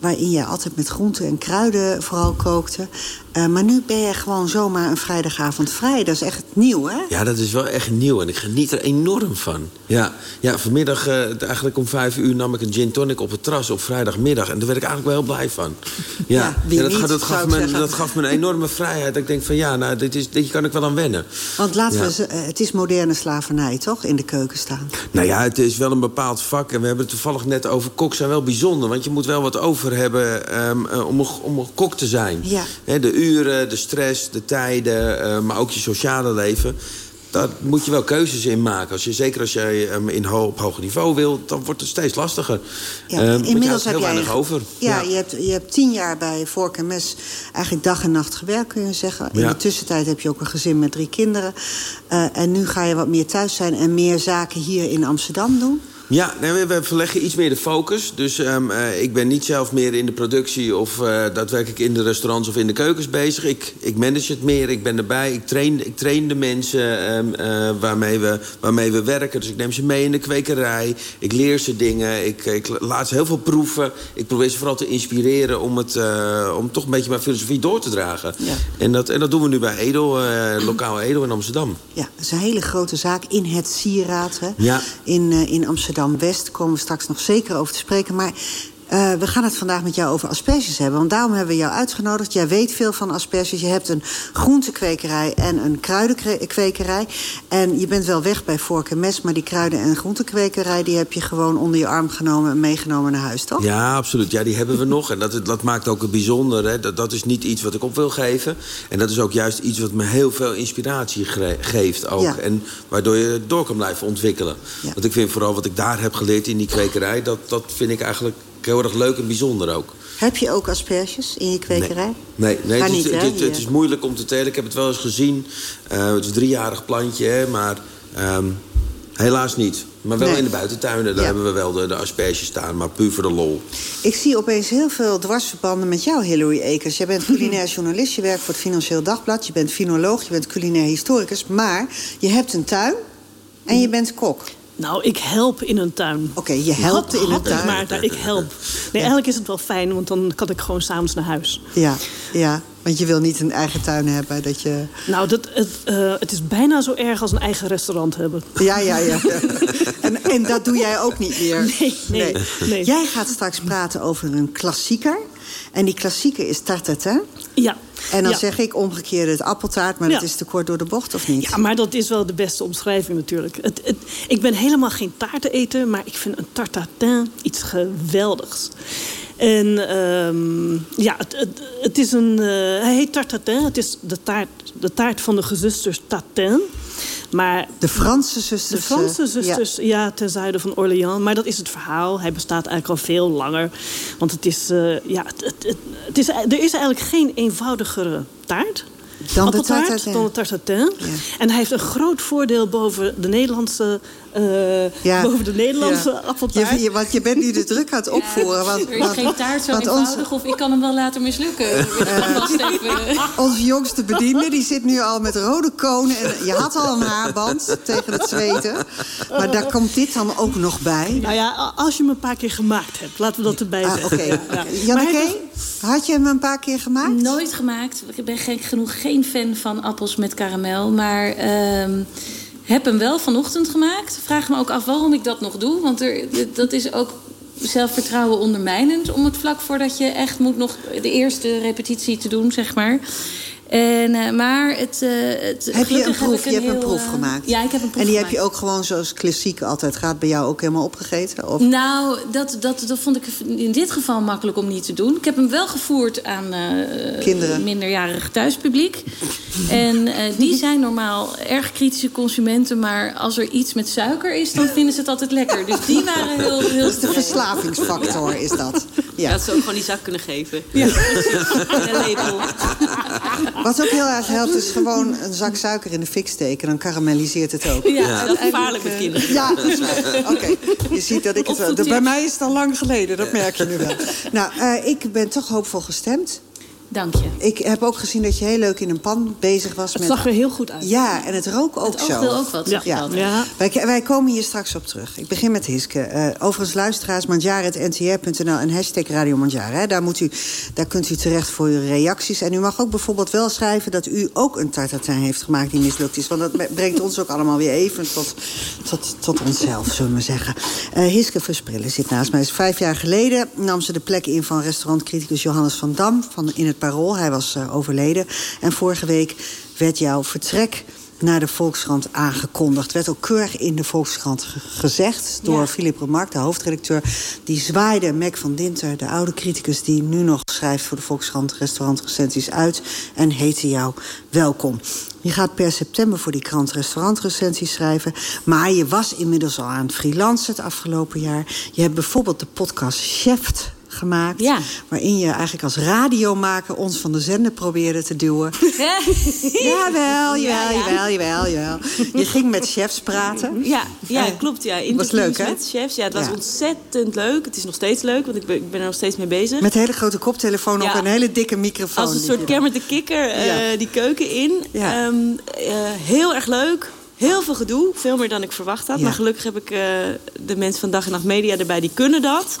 waarin je altijd met groenten en kruiden vooral kookte. Eh, maar nu ben je gewoon zomaar een vrijdagavond vrij. Dat is echt nieuw, hè? Ja, dat is wel echt nieuw en ik geniet er enorm van. Ja, ja vanmiddag, eh, eigenlijk om vijf uur, nam ik een gin tonic op het terras op vrijdagmiddag. En daar werd ik eigenlijk wel heel blij van. Ja, Ja, wie dat, niet, dat, gaf me, dat gaf me een enorme vrijheid. Dat ik denk van ja, nou, dit is, dit kan ik wel aan wennen. Want laten Ja. we eh, het is moderne slavernij, toch? In de keuken staan. Nou ja, het is wel een bepaald vak. En we hebben het toevallig net over kok zijn wel bijzonder. Want je moet wel wat over hebben ehm, eh, om, een, om een kok te zijn. Ja. De uren, de stress, de tijden, eh, maar ook je sociale leven. Daar moet je wel keuzes in maken. Als je, zeker als jij ehm, in ho op hoog niveau wil, dan wordt het steeds lastiger. Ja, je inmiddels heb heel jij... weinig over. Ja, Je, hebt, je hebt tien jaar bij Vork en Mes eigenlijk dag en nacht gewerkt, kun je zeggen. In Ja. de tussentijd heb je ook een gezin met drie kinderen. Eh, en nu ga je wat meer thuis zijn en meer zaken hier in Amsterdam doen. Ja, nee, we, verleggen iets meer de focus. Dus ehm, eh, ik ben niet zelf meer in de productie of eh, daadwerkelijk in de restaurants of in de keukens bezig. Ik, ik manage het meer, ik ben erbij. Ik train, ik train de mensen ehm, eh, waarmee, we, waarmee we werken. Dus ik neem ze mee in de kwekerij. Ik leer ze dingen. Ik, ik laat ze heel veel proeven. Ik probeer ze vooral te inspireren om, het, om toch een beetje mijn filosofie door te dragen. Ja. En, dat, en dat doen we nu bij Edel, lokaal Edel in Amsterdam. Ja, dat is een hele grote zaak in het Sieraad. Hè? Ja. In, in Amsterdam-West komen we straks nog zeker over te spreken. Maar eh, we gaan het vandaag met jou over asperges hebben. Want daarom hebben we jou uitgenodigd. Jij weet veel van asperges. Je hebt een groentekwekerij en een kruidenkwekerij. En je bent wel weg bij Vork en Mes... maar die kruiden- en groentekwekerij... die heb je gewoon onder je arm genomen en meegenomen naar huis, toch? Ja, absoluut. Ja, die hebben we nog. En dat, dat maakt ook het bijzonder. Hè. Dat, dat is niet iets wat ik op wil geven. En dat is ook juist iets wat me heel veel inspiratie geeft ook. Ja. En waardoor je door kan blijven ontwikkelen. Ja. Want ik vind vooral wat ik daar heb geleerd in die kwekerij... dat, dat vind ik eigenlijk heel erg leuk en bijzonder ook. Heb je ook asperges in je kwekerij? Nee, nee het, is, niet, het, is moeilijk om te telen. Ik heb het wel eens gezien. Eh, het is een driejarig plantje, hè, maar ehm, helaas niet. Maar wel Nee. in de buitentuinen, daar Ja. hebben we wel de, de asperges staan. Maar puur voor de lol. Ik zie opeens heel veel dwarsverbanden met jou, Hillary Ekers. Jij bent culinair journalist, je werkt voor het Financieel Dagblad... je bent finoloog, je bent culinair historicus... maar je hebt een tuin en je bent kok. Nou, ik help in een tuin. Oké, je helpt in een tuin. Maar daar- ik help. Nee, eigenlijk is het wel fijn, want dan kan ik gewoon s'avonds naar huis. Ja, ja, want je wil niet een eigen tuin hebben. Dat je... Nou, dat, het, eh, het is bijna zo erg als een eigen restaurant hebben. Ja, ja, ja. En, en dat doe jij ook niet meer. Nee, nee, nee. Jij gaat straks praten over een klassieker. En die klassieker is tartatin. Ja. En dan Ja. zeg ik omgekeerd het appeltaart, maar dat is te kort door de bocht, of niet? Ja, maar dat is wel de beste omschrijving natuurlijk. Het, het, ik ben helemaal geen taarteneter, maar ik vind een tartatin iets geweldigs. En ehm, ja, het, het, het is een... eh, hij heet tartatin. Het is de taart, de taart van de gezusters Tatin. Maar De Franse zusters. de Franse zusters, ja. ten zuiden van Orléans. Maar dat is het verhaal. Hij bestaat eigenlijk al veel langer. Want het is, eh, ja, het, het, het, het is, er is eigenlijk geen eenvoudigere taart. Dan de tartatin. dan de tartatin. En hij heeft een groot voordeel boven de Nederlandse, eh, Ja. boven de Nederlandse Ja. appeltaart. Je, je- want je bent nu de druk aan het opvoeren. want, Er is want- geen taart zo eenvoudig of ik kan hem wel laten mislukken. Ik wil het vast even- Onze jongste bediende die zit nu al met rode konen. En je had al een haarband tegen het zweten. Maar daar komt dit dan ook nog bij. Nou ja, als je hem een paar keer gemaakt hebt. Laten we dat erbij Ah, zeggen. Oké. Janneke, had je hem een paar keer gemaakt? Nooit gemaakt. Ik ben gek genoeg geen fan van appels met karamel. Maar ehm, heb hem wel vanochtend gemaakt. Vraag me ook af waarom ik dat nog doe. Want er, dat is ook zelfvertrouwen ondermijnend... om het vlak voordat je echt moet nog de eerste repetitie te doen, zeg maar. En, eh, maar het, eh het Heb je een proef, ik je hebt een proef eh, gemaakt? Ja, ik heb een proef En die heb je ook gewoon zoals klassiek altijd gaat bij jou ook helemaal opgegeten? Of? Nou, dat, dat, dat vond ik in dit geval makkelijk om niet te doen. Ik heb hem wel gevoerd aan eh, Kinderen. minderjarig thuispubliek. en eh, die zijn normaal erg kritische consumenten. Maar als er iets met suiker is, dan vinden ze het altijd lekker. Dus die waren heel... heel Dat is de tevreden. verslavingsfactor, is dat. Ja. Dat ze ook gewoon die zak kunnen geven. Ja. En een lepel. Wat ook heel erg helpt, is gewoon een zak suiker in de fik steken. Dan karamelliseert het ook. Ja, dat is gevaarlijk met kinderen. Ja, dat is waar. Oké, je ziet dat ik het wel... Bij mij is het al lang geleden, dat merk je nu wel. Nou, eh, ik ben toch hoopvol gestemd. Dank je. Ik heb ook gezien dat je heel leuk in een pan bezig was. Het met... zag er heel goed uit. Ja, en het rook ook Het zo. oogde ook wat, ja. altijd. Ja. Wij, wij komen hier straks op terug. Ik begin met Hiske. Eh, overigens, luisteraars, mandjaren.ntr.nl en hashtag Radio Mandjaren. Daar, moet u, daar kunt u terecht voor uw reacties. En u mag ook bijvoorbeeld wel schrijven dat u ook een tartatin heeft gemaakt die mislukt is. Want dat brengt ons ook allemaal weer even tot, tot, tot onszelf, zullen we maar zeggen. Eh, Hiske Versprillen zit naast mij. Is Vijf jaar geleden nam ze de plek in van restaurantcriticus Johannes van Dam van In het Parool. Hij was eh, overleden. En vorige week werd jouw vertrek naar de Volkskrant aangekondigd. Werd ook keurig in de Volkskrant ge- gezegd door Ja. Philip Remarque, de hoofdredacteur. Die zwaaide Mac van Dinter, de oude criticus... die nu nog schrijft voor de Volkskrant restaurantrecensies uit... en heette jou welkom. Je gaat per september voor die krant restaurantrecensies schrijven... maar je was inmiddels al aan het freelancen het afgelopen jaar. Je hebt bijvoorbeeld de podcast Chef gemaakt... Ja. waarin je eigenlijk als radiomaker ons van de zender probeerde te duwen. Jawel, jawel, Ja, ja. jawel, jawel, jawel. Je ging met chefs praten. Ja, ja Eh, klopt. Ja. was Interviews leuk, hè? met chefs. Ja, het was Ja. ontzettend leuk. Het is nog steeds leuk, want ik ben, ik ben er nog steeds mee bezig. Met een hele grote koptelefoon Ja. op en een hele dikke microfoon. Als een soort. Kermit de Kikker eh, Ja. die keuken in. Ja. Ehm, eh, heel erg leuk. Heel veel gedoe. Veel meer dan ik verwacht had. Ja. Maar gelukkig heb ik de mensen van Dag en Nacht Media erbij. Die kunnen dat.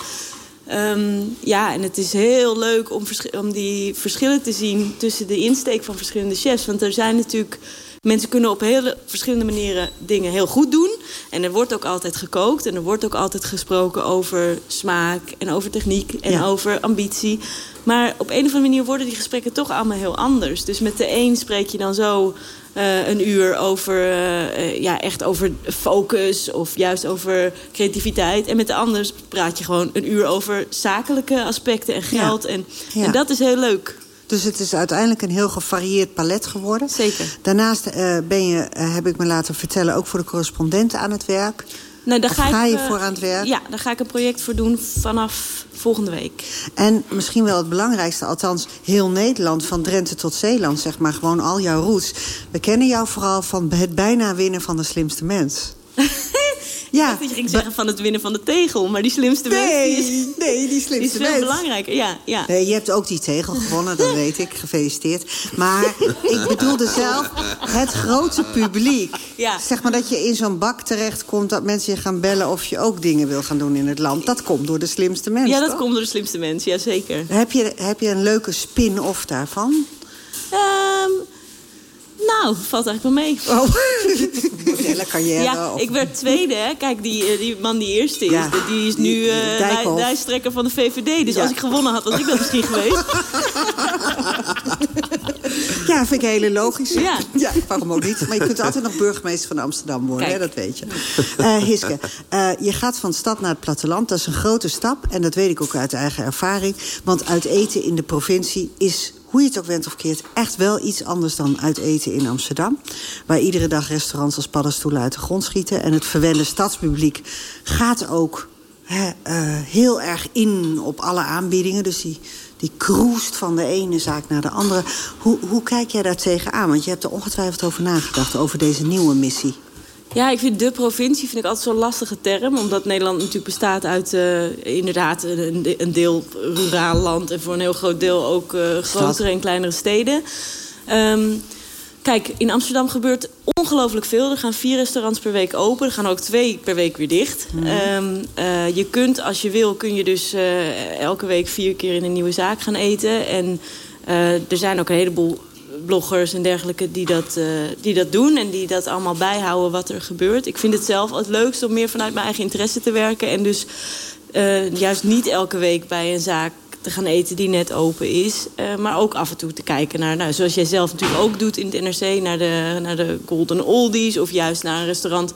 Ehm, ja, en het is heel leuk om, om die verschillen te zien... tussen de insteek van verschillende chefs. Want er zijn natuurlijk... Mensen kunnen op hele verschillende manieren dingen heel goed doen. En er wordt ook altijd gekookt. En er wordt ook altijd gesproken over smaak en over techniek en Ja. over ambitie. Maar op een of andere manier worden die gesprekken toch allemaal heel anders. Dus met de een spreek je dan zo eh, een uur over, eh, ja, echt over focus of juist over creativiteit. En met de ander praat je gewoon een uur over zakelijke aspecten en geld. En, Ja. en dat is heel leuk. Dus het is uiteindelijk een heel gevarieerd palet geworden. Zeker. Daarnaast eh, ben je, eh, heb ik me laten vertellen... ook voor de correspondenten aan het werk. Nou, daar ga, ga je eh, voor aan het werk? Ja, daar ga ik een project voor doen vanaf volgende week. En misschien wel het belangrijkste, althans heel Nederland... van Drenthe tot Zeeland, zeg maar, gewoon al jouw roots. We kennen jou vooral van het bijna winnen van de slimste mens. ja, dat je ging zeggen van het winnen van de tegel. Maar die slimste mens Nee, die is, nee, die die is slimste veel mens. belangrijker. Ja, ja. Nee, je hebt ook die tegel gewonnen, dat weet ik. Gefeliciteerd. Maar ik bedoelde zelf het grote publiek. Ja. Zeg maar dat je in zo'n bak terechtkomt... dat mensen je gaan bellen of je ook dingen wil gaan doen in het land. Dat komt door de slimste mens, ja, dat toch? komt door de slimste mens. Ja, zeker. Heb je, heb je een leuke spin-off daarvan? Ehm, nou, valt eigenlijk wel mee. Oh, modelle carrière. Ja, of- ik werd tweede. Hè. Kijk, die, eh, die man die eerste is, Ja, die is nu eh lij- lijsttrekker van de VVD. Dus Ja. als ik gewonnen had, was ik dat misschien geweest. Ja, vind ik een hele logische. Ja. ja, waarom ook niet? Maar je kunt altijd nog burgemeester van Amsterdam worden, hè, dat weet je. Uh, Hiske, uh, je gaat van stad naar het platteland. Dat is een grote stap en dat weet ik ook uit eigen ervaring. Want uit eten in de provincie is hoe je het ook went of keert, echt wel iets anders dan uit eten in Amsterdam. Waar iedere dag restaurants als paddenstoelen uit de grond schieten. En het verwende stadspubliek gaat ook he, uh, heel erg in op alle aanbiedingen. Dus die, die cruist van de ene zaak naar de andere. Hoe, hoe kijk jij daar tegenaan? Want je hebt er ongetwijfeld over nagedacht, over deze nieuwe missie. Ja, ik vind de provincie vind ik altijd zo'n lastige term. Omdat Nederland natuurlijk bestaat uit uh, inderdaad een, een, deel ruraal land... en voor een heel groot deel ook uh, grotere en kleinere steden. Um, kijk, in Amsterdam gebeurt ongelooflijk veel. Er gaan vier restaurants per week open. Er gaan ook twee per week weer dicht. Mm. Um, uh, je kunt, als je wil, kun je dus elke week vier keer in een nieuwe zaak gaan eten. En er zijn ook een heleboel bloggers en dergelijke die dat, uh, die dat doen... en die dat allemaal bijhouden wat er gebeurt. Ik vind het zelf het leukst om meer vanuit mijn eigen interesse te werken... en dus uh, juist niet elke week bij een zaak te gaan eten die net open is. Uh, maar ook af en toe te kijken naar, nou, zoals jij zelf natuurlijk ook doet in het NRC... naar de, naar de Golden Oldies of juist naar een restaurant...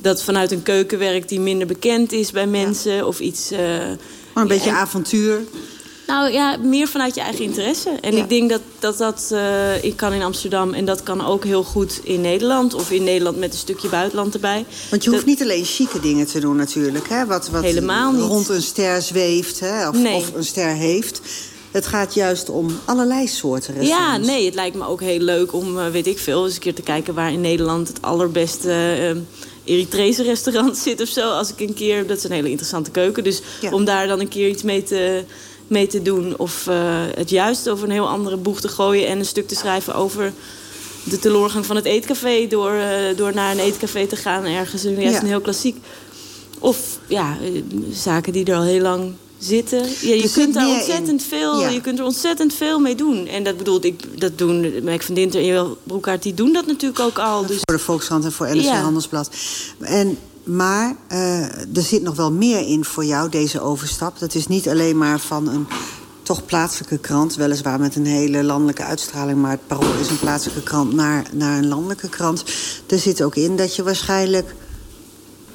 dat vanuit een keuken werkt die minder bekend is bij mensen... Ja. of iets... maar een beetje en, avontuur. Nou ja, meer vanuit je eigen interesse. En ja. ik denk dat dat, dat uh, ik kan in Amsterdam en dat kan ook heel goed in Nederland. Of in Nederland met een stukje buitenland erbij. Want je hoeft dat... niet alleen chique dingen te doen natuurlijk. Hè? Wat, wat Helemaal niet. rond een ster zweeft hè? Of, nee. of een ster heeft. Het gaat juist om allerlei soorten restaurants. Ja, nee, het lijkt me ook heel leuk om, uh, weet ik veel... eens een keer te kijken waar in Nederland het allerbeste... Uh, Eritrese restaurant zit of zo. Als ik een keer, dat is een hele interessante keuken. Dus ja. om daar dan een keer iets mee te, mee te doen. Of uh, het juist over een heel andere boeg te gooien... en een stuk te schrijven over de teleurgang van het eetcafé... door, uh, door naar een eetcafé te gaan ergens. Juist ja. een heel klassiek. Of ja, zaken die er al heel lang zitten. Ja, je er kunt daar ontzettend in. veel, ja. je kunt er ontzettend veel mee doen. En dat bedoelt ik, dat doen Mike van Dinter en Joël Broekaart, die doen dat natuurlijk ook al. Dus... Voor de Volkskrant en voor NRC ja. Handelsblad. En maar uh, er zit nog wel meer in voor jou, deze overstap. Dat is niet alleen maar van een toch plaatselijke krant... weliswaar met een hele landelijke uitstraling... maar het Parool is een plaatselijke krant naar, naar een landelijke krant. Er zit ook in dat je waarschijnlijk...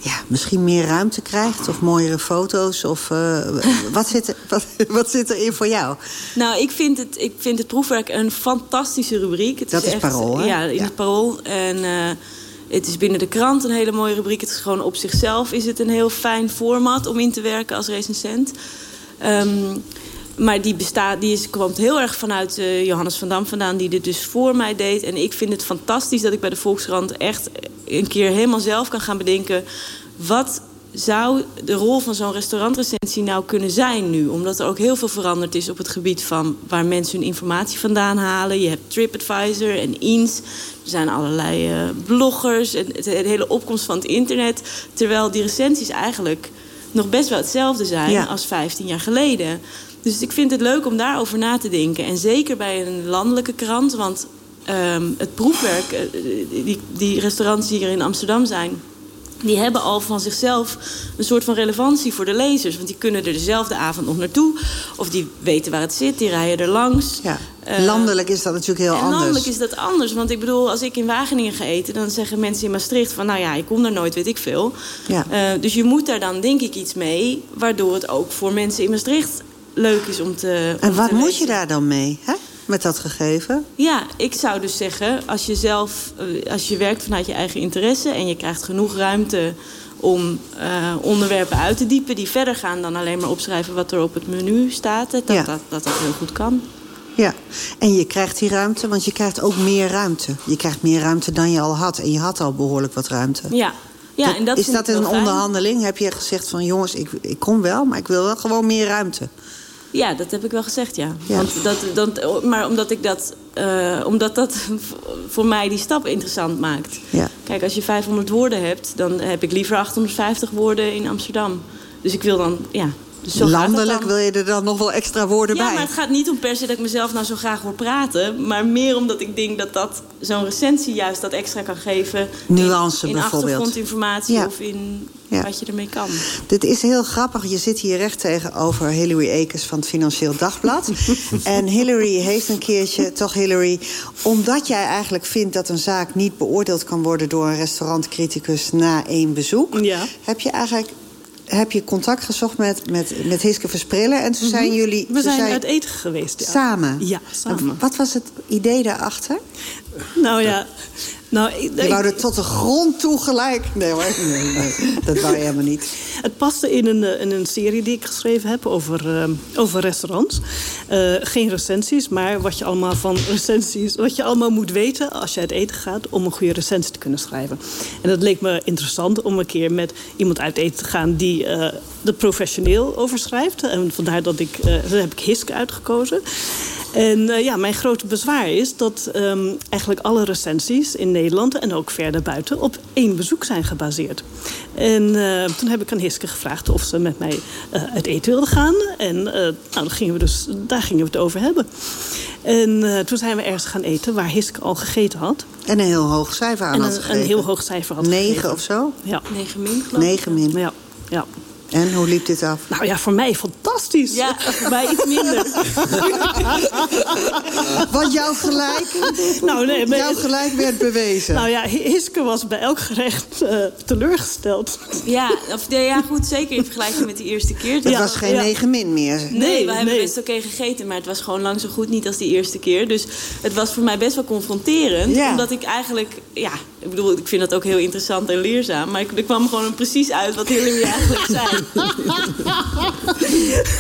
Ja, misschien meer ruimte krijgt of mooiere foto's? Of, uh, wat, zit er, wat, wat zit erin voor jou? Nou, ik vind het, ik vind het proefwerk een fantastische rubriek. Het dat is, is echt, Parool, hè? Ja, in ja. het Parool. En... Uh, het is binnen de krant een hele mooie rubriek. Het is gewoon op zichzelf is het een heel fijn format om in te werken als recensent. Um, maar die, bestaat, die is, kwam heel erg vanuit uh, Johannes van Dam vandaan... die dit dus voor mij deed. En ik vind het fantastisch dat ik bij de Volkskrant echt een keer helemaal zelf kan gaan bedenken... wat zou de rol van zo'n restaurantrecensie nou kunnen zijn nu? Omdat er ook heel veel veranderd is op het gebied van waar mensen hun informatie vandaan halen. Je hebt TripAdvisor en Eens. Er zijn allerlei uh, bloggers en de hele opkomst van het internet. Terwijl die recensies eigenlijk nog best wel hetzelfde zijn ja. als 15 jaar geleden. Dus ik vind het leuk om daarover na te denken. En zeker bij een landelijke krant, want um, het proefwerk, uh, die, die restaurants die hier in Amsterdam zijn die hebben al van zichzelf een soort van relevantie voor de lezers. Want die kunnen er dezelfde avond nog naartoe. Of die weten waar het zit, die rijden er langs. Ja. Uh, landelijk is dat natuurlijk heel en anders. Landelijk is dat anders. Want ik bedoel, als ik in Wageningen ga eten... dan zeggen mensen in Maastricht van... nou ja, ik kom daar nooit, weet ik veel. Ja. Uh, dus je moet daar dan denk ik iets mee... waardoor het ook voor mensen in Maastricht leuk is om te En wat te moet je daar dan mee, hè? Met dat gegeven? Ja, ik zou dus zeggen, als je zelf, als je werkt vanuit je eigen interesse en je krijgt genoeg ruimte om uh, onderwerpen uit te diepen die verder gaan dan alleen maar opschrijven wat er op het menu staat, dat Ja. dat, dat, dat heel goed kan. Ja, en je krijgt die ruimte, want je krijgt ook meer ruimte. Je krijgt meer ruimte dan je al had. En je had al behoorlijk wat ruimte. Ja. Ja, en dat is dat een onderhandeling? Heb je gezegd van jongens, ik, ik kom wel, maar ik wil wel gewoon meer ruimte? Ja, dat heb ik wel gezegd, ja. Ja. Want dat, dat, maar omdat ik dat, uh, omdat dat voor mij die stap interessant maakt. Ja. Kijk, als je 500 woorden hebt, dan heb ik liever 850 woorden in Amsterdam. Dus ik wil dan, ja, Dus Landelijk wil je er dan nog wel extra woorden Ja, bij. maar het gaat niet om per se dat ik mezelf nou zo graag hoor praten. Maar meer omdat ik denk dat, dat zo'n recensie juist dat extra kan geven. Nuance in, in bijvoorbeeld. achtergrondinformatie Ja. of in Ja. wat je ermee kan. Dit is heel grappig. Je zit hier recht tegenover Hillary Ekes van het Financieel Dagblad. en Hillary heeft een keertje, toch Hillary... omdat jij eigenlijk vindt dat een zaak niet beoordeeld kan worden... door een restaurantcriticus na één bezoek... heb je eigenlijk heb je contact gezocht met, met, met Hiske Versprillen. En toen zijn Mhm. jullie... We zijn uit eten geweest, ja. Samen? Ja, samen. En Wat was het idee daarachter? Nou ja... Nou, ik, Je wou er tot de grond toe gelijk. Nee hoor, nee, nee, dat wou je helemaal niet. Het paste in een, eh, in een serie die ik geschreven heb over, eh, over restaurants. Eh, geen recensies, maar wat je allemaal van recensies... wat je allemaal moet weten als je uit eten gaat... om een goede recensie te kunnen schrijven. En dat leek me interessant om een keer met iemand uit eten te gaan... die eh er professioneel over schrijft. En vandaar dat ik, daar heb ik Hiske uitgekozen. En eh, ja, mijn grote bezwaar is dat ehm, eigenlijk alle recensies in Nederland en ook verder buiten op één bezoek zijn gebaseerd. En eh, toen heb ik aan Hiske gevraagd of ze met mij eh, uit eten wilde gaan. En eh, nou, dan gingen we dus, daar gingen we het over hebben. En eh, toen zijn we ergens gaan eten waar Hiske al gegeten had. En een heel hoog cijfer aan En had een, gegeven. een heel hoog cijfer had Negen gegeven. of zo? Ja. 9 min, geloof ik. Negen min. Ja, ja. En hoe liep dit af? Nou ja, voor mij fantastisch. Ja, voor mij iets minder. Want jouw gelijk, nou, nee, maar- jouw gelijk werd bewezen. Nou ja, Hiske was bij elk gerecht eh, teleurgesteld. Ja, of, ja, ja, goed, zeker in vergelijking met die eerste keer. het was geen negen min meer. Nee, we hebben nee. best oké gegeten, maar het was gewoon lang zo goed niet als die eerste keer. Dus het was voor mij best wel confronterend. Ja. Omdat ik eigenlijk, ja, ik bedoel, ik vind dat ook heel interessant en leerzaam. Maar ik, er kwam gewoon precies uit wat Hillary eigenlijk zei.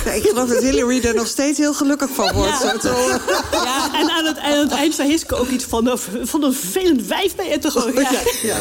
Ja, ik geloof dat Hillary er nog steeds heel gelukkig van wordt. Ja. Zo te horen. Ja, en aan het, aan het eind zei Hiske ook iets van, eh, van een vervelend wijf ben je toch ook. Ja.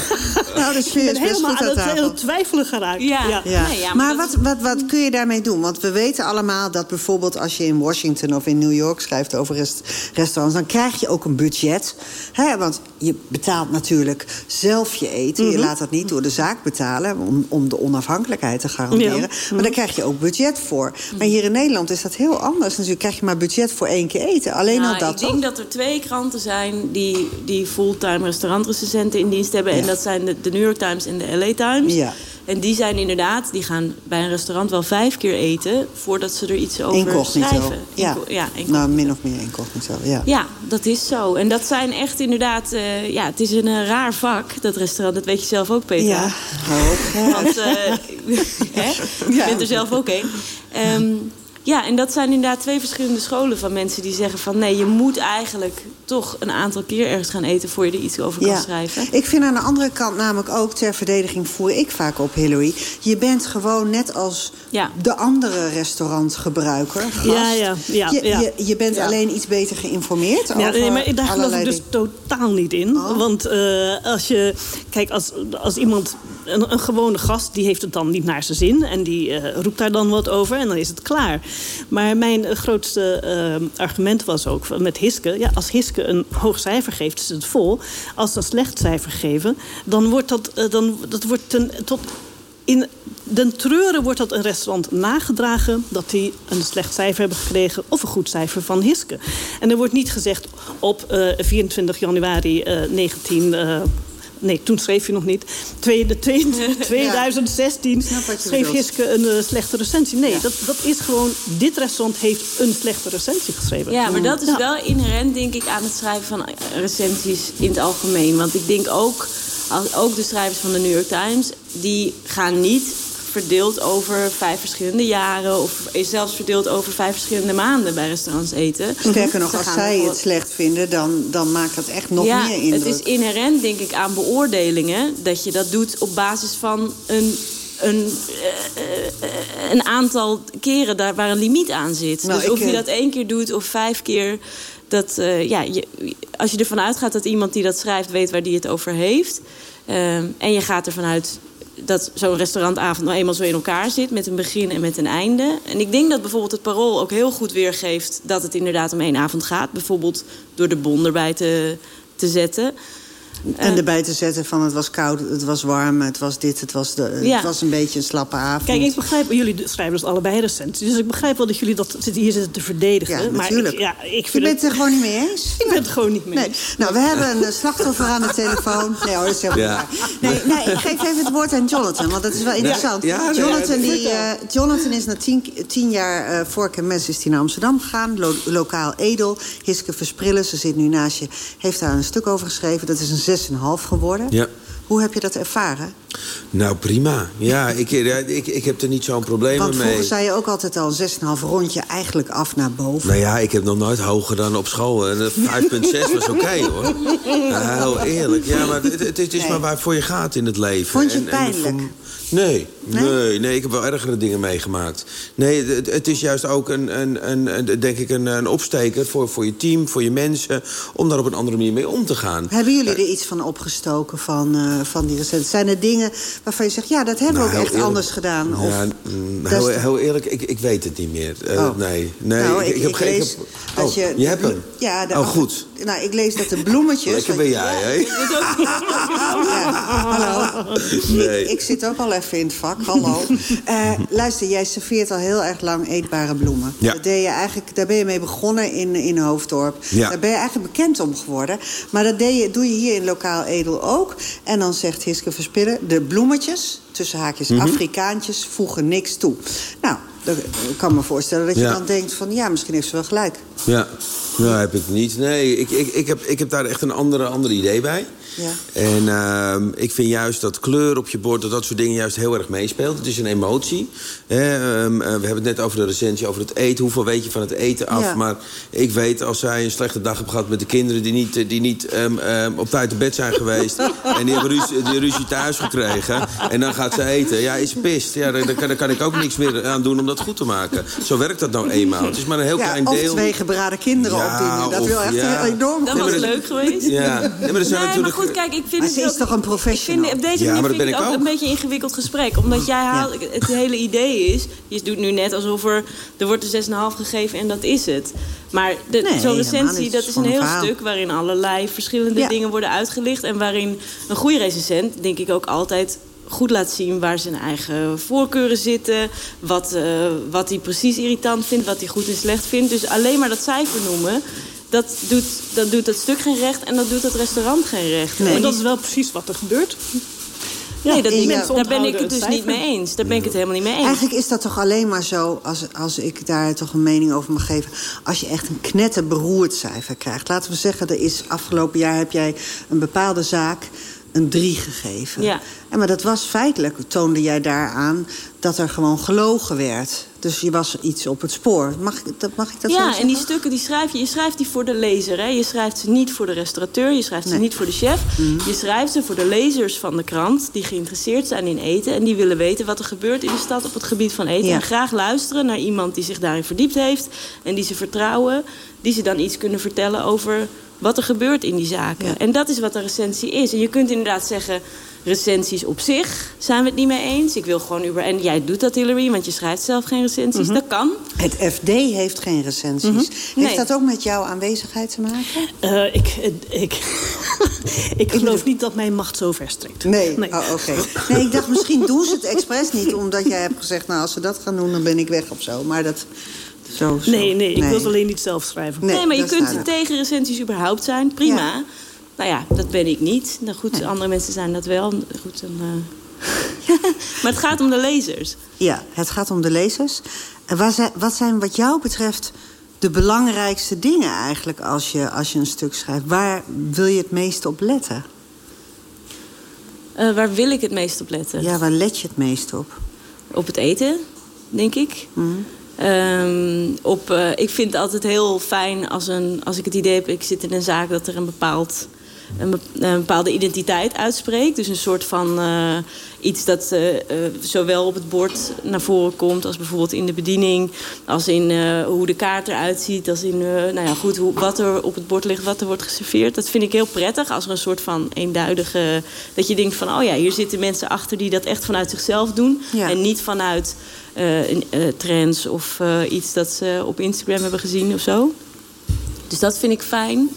Nou, de sfeer is helemaal goed aan aan het heel twijfelen geraakt. Ja. Ja. Nee, ja, maar maar wat, wat, wat kun je daarmee doen? Want we weten allemaal dat bijvoorbeeld als je in Washington of in New York schrijft over rest- restaurants, dan krijg je ook een budget. Hè? Want je betaalt natuurlijk zelf je eten. Je Mhm. laat dat niet door de zaak betalen om, om de onafhankelijkheid te garanderen. Ja. Maar daar krijg je ook budget voor. Maar hier in Nederland is dat heel anders. Natuurlijk krijg je maar budget voor één keer eten. Alleen Nou, al dat ik denk dat er twee kranten zijn die, die fulltime restaurantrecensenten in dienst hebben. Ja. En dat zijn de, de New York Times en de LA Times. Ja. En die zijn inderdaad, die gaan bij een restaurant wel vijf keer eten voordat ze er iets over Incognito. schrijven. Ja. Inco- ja, incognito. nou, min of meer incognito. Ja. Ja, dat is zo. En dat zijn echt inderdaad... eh, ja, het is een eh, raar vak, dat restaurant. Dat weet je zelf ook, Peter. Ja, hou op. Want hè? je bent er zelf ook een. Ehm, ja, en dat zijn inderdaad twee verschillende scholen van mensen die zeggen van... nee, je moet eigenlijk toch een aantal keer ergens gaan eten... voor je er iets over kan schrijven. Ik vind aan de andere kant namelijk ook, ter verdediging voer ik vaak op Hillary... je bent gewoon net als Ja. de andere restaurantgebruiker, gast. Ja, ja, ja, je, ja. Je, je bent alleen iets beter geïnformeerd Ja, over nee, maar daar geloof ik dus dingen. totaal niet in. Want eh, als je... Kijk, als, als iemand... Een, een gewone gast, die heeft het dan niet naar zijn zin. En die eh, roept daar dan wat over en dan is het klaar. Maar mijn eh, grootste eh, argument was ook met Hiske... Ja, als Hiske een hoog cijfer geeft, is het vol. Als ze een slecht cijfer geven, dan wordt dat, eh, dan, dat wordt ten, tot... In den treuren wordt dat een restaurant nagedragen... dat die een slecht cijfer hebben gekregen of een goed cijfer van Hiske. En er wordt niet gezegd op eh, 24 januari eh, 19... eh, Nee, toen schreef je nog niet. Twee, de twee- 2016 wat je schreef. Hiske een eh, slechte recensie. Nee, dat, dat is gewoon... Dit restaurant heeft een slechte recensie geschreven. Ja, maar dat is wel inherent, denk ik, aan het schrijven van eh, recensies in het algemeen. Want ik denk ook, als, ook de schrijvers van de New York Times, die gaan niet verdeeld over vijf verschillende jaren... of is zelfs verdeeld over vijf verschillende maanden bij restaurants eten. Sterker nog, Ze als zij nog het slecht vinden, dan, dan maakt dat echt nog ja, meer indruk. Het is inherent, denk ik, aan beoordelingen... dat je dat doet op basis van een, een, eh, een aantal keren daar waar een limiet aan zit. Nou, dus of je eh, dat één keer doet of vijf keer... Dat, eh, ja, je, als je ervan uitgaat dat iemand die dat schrijft weet waar die het over heeft... en je gaat ervan uit dat zo'n restaurantavond nou eenmaal zo in elkaar zit... met een begin en met een einde. En ik denk dat bijvoorbeeld het Parool ook heel goed weergeeft... dat het inderdaad om één avond gaat. Bijvoorbeeld door de bon erbij te, te zetten. En erbij te zetten van het was koud, het was warm, het was dit, het was, de, Ja. het was een beetje een slappe avond. Kijk, ik begrijp, jullie schrijven dus allebei recensies. Dus ik begrijp wel dat jullie dat hier zitten te verdedigen. Ja, maar natuurlijk. Ik, ja, ik Je bent het, er gewoon niet mee eens? Ik ben het gewoon niet mee Nee. eens. Nou, we hebben een eh, slachtoffer aan de telefoon. Nee hoor, dat is helemaal Ja. Nee, nee, ik geef even het woord aan Jonathan, want dat is wel interessant. Ja, ja, Jonathan, die, eh, Jonathan is na tien, tien jaar eh vork en mes is hij naar Amsterdam gegaan. Lo- lokaal edel. Hiske Versprillen, ze zit nu naast je, heeft daar een stuk over geschreven. Dat is een 6,5 geworden. Ja. Hoe heb je dat ervaren? Nou, prima. Ja, ik, ik, ik heb er niet zo'n probleem Want mee. vroeger zei je ook altijd al 6,5 rondje eigenlijk af naar boven. Nou ja, ik heb nog nooit hoger dan op school. En eh, 5,6 was oké, hoor. Heel eerlijk. Ja, maar het, het, is maar waarvoor je gaat in het leven. Vond je het En- en pijnlijk? Nee, nee, nee, ik heb wel ergere dingen meegemaakt. Nee, het, het is juist ook een, een, een, denk ik een, een opsteker voor, voor je team, voor je mensen... om daar op een andere manier mee om te gaan. Hebben jullie er iets van opgestoken van, eh, van die recensies? Zijn er dingen waarvan je zegt... ja, dat hebben Nou, we heel ook echt eerlijk- anders gedaan? Of, Ja, mm, heel, heel eerlijk, ik, ik weet het niet meer. Eh, Oh. Nee, nee Nou, ik, ik- heb geen... dat oh, je- je hebt hem? Ja, de oh, goed. Nou, ik lees dat de bloemetjes... Lekker ben jij, hè? Hallo. Nee. Ik, ik zit ook al even in het vak, hallo. Eh, luister, jij serveert al heel erg lang eetbare bloemen. Ja. Dat deed je eigenlijk, daar ben je mee begonnen in, in Hoofddorp. Ja. Daar ben je eigenlijk bekend om geworden. Maar dat deed je, doe je hier in Lokaal Edel ook. En dan zegt Hiske Verspillen... de bloemetjes, tussen haakjes Mhm. Afrikaantjes, voegen niks toe. Nou, ik kan me voorstellen dat je Ja. dan denkt van... ja, misschien heeft ze wel gelijk. Ja, nou heb ik niet. Nee, ik, ik, ik, heb, ik heb daar echt een andere, andere idee bij. Ja. En ehm, ik vind juist dat kleur op je bord, dat dat soort dingen juist heel erg meespeelt. Het is een emotie. Hè, ehm, eh, we hebben het net over de recensie, over het eten. Hoeveel weet je van het eten af? Ja. Maar ik weet als zij een slechte dag hebben gehad met de kinderen... die niet, eh, die niet ehm, op tijd te bed zijn geweest... en die hebben ruzie, die ruzie thuis gekregen... en dan gaat ze eten. Ja, is pist. Ja, daar, daar kan, daar kan ik ook niks meer aan doen om dat goed te maken. Zo werkt dat nou eenmaal. Het is maar een heel ja, klein of deel. twee gebraden kinderen Ja, opdienen. Dat of- wil echt ja. enorm Dat was dat- leuk geweest. Ja, nee, maar er zijn Nee, natuurlijk... goed, kijk, ik vind Maar het ze is ook- toch een Ik professional? vind, op deze Ja, manier vind ik ik ook ook. een beetje een ingewikkeld gesprek. Omdat jij haalt, het hele idee is... je doet nu net alsof er, er wordt een 6,5 gegeven en dat is het. Maar Nee, zo'n recensie, dat is een heel verhaal. stuk... waarin allerlei verschillende Ja. dingen worden uitgelicht... en waarin een goede recensent, denk ik ook altijd goed laat zien waar zijn eigen voorkeuren zitten. Wat, eh, wat hij precies irritant vindt, wat hij goed en slecht vindt. Dus alleen maar dat cijfer noemen, dat doet dat, doet dat stuk geen recht en dat doet het restaurant geen recht. Nee, En dat is wel precies wat er gebeurt. nee, dat, ja. daar ben ik het dus het niet mee eens. Daar ben ik het helemaal niet mee eens. Eigenlijk is dat toch alleen maar zo, als, als ik daar toch een mening over mag geven... als je echt een knetterberoerd cijfer krijgt. Laten we zeggen, er is afgelopen jaar heb jij een bepaalde zaak een 3 gegeven. Ja. En maar dat was feitelijk, toonde jij daaraan... dat er gewoon gelogen werd. Dus je was iets op het spoor. Mag ik dat, mag ik dat zo ja, zeggen? en die stukken die schrijf je, je schrijft die voor de lezer. Hè? Je schrijft ze niet voor de restaurateur, je schrijft ze niet voor de chef. Je schrijft ze voor de lezers van de krant die geïnteresseerd zijn in eten en die willen weten wat er gebeurt in de stad op het gebied van eten. Ja. En graag luisteren naar iemand die zich daarin verdiept heeft en die ze vertrouwen, die ze dan iets kunnen vertellen over wat er gebeurt in die zaken. En dat is wat een recensie is. En je kunt inderdaad zeggen. Recensies op zich zijn we het niet mee eens. Ik wil gewoon über... En jij doet dat, Hillary, want je schrijft zelf geen recensies. Dat kan. Het FD heeft geen recensies. Mhm. Nee. Heeft dat ook met jouw aanwezigheid te maken? Eh, ik, ik, ik geloof niet dat mijn macht zo ver strekt. Nee, Oh, oké. Nee, ik dacht misschien doen ze het expres niet... omdat jij hebt gezegd, nou, als ze dat gaan doen, dan ben ik weg of zo. Maar dat... Zo, zo. Nee, nee, ik wil het alleen niet zelf schrijven. Nee, maar je kunt duidelijk. tegen recensies überhaupt zijn. Prima. Nou ja, dat ben ik niet. Nou goed, andere mensen zijn dat wel. Goed, dan, eh. maar het gaat om de lezers. Ja, het gaat om de lezers. Wat zijn wat jou betreft de belangrijkste dingen eigenlijk als je, als je een stuk schrijft? Waar wil je het meest op letten? Eh, waar wil ik het meest op letten? Ja, waar let je het meest op? Op het eten, denk ik. Ehm, op, eh, ik vind het altijd heel fijn als, een, als ik het idee heb... ik zit in een zaak dat er een bepaald een, be- een bepaalde identiteit uitspreekt. Dus een soort van eh, iets dat eh, zowel op het bord naar voren komt... als bijvoorbeeld in de bediening, als in hoe de kaart eruit ziet... als in nou ja, goed, hoe, wat er op het bord ligt, wat er wordt geserveerd. Dat vind ik heel prettig als er een soort van eenduidige... dat je denkt van, oh ja, hier zitten mensen achter... die dat echt vanuit zichzelf doen Ja. en niet vanuit trends... of eh, iets dat ze op Instagram hebben gezien of zo. Dus dat vind ik fijn.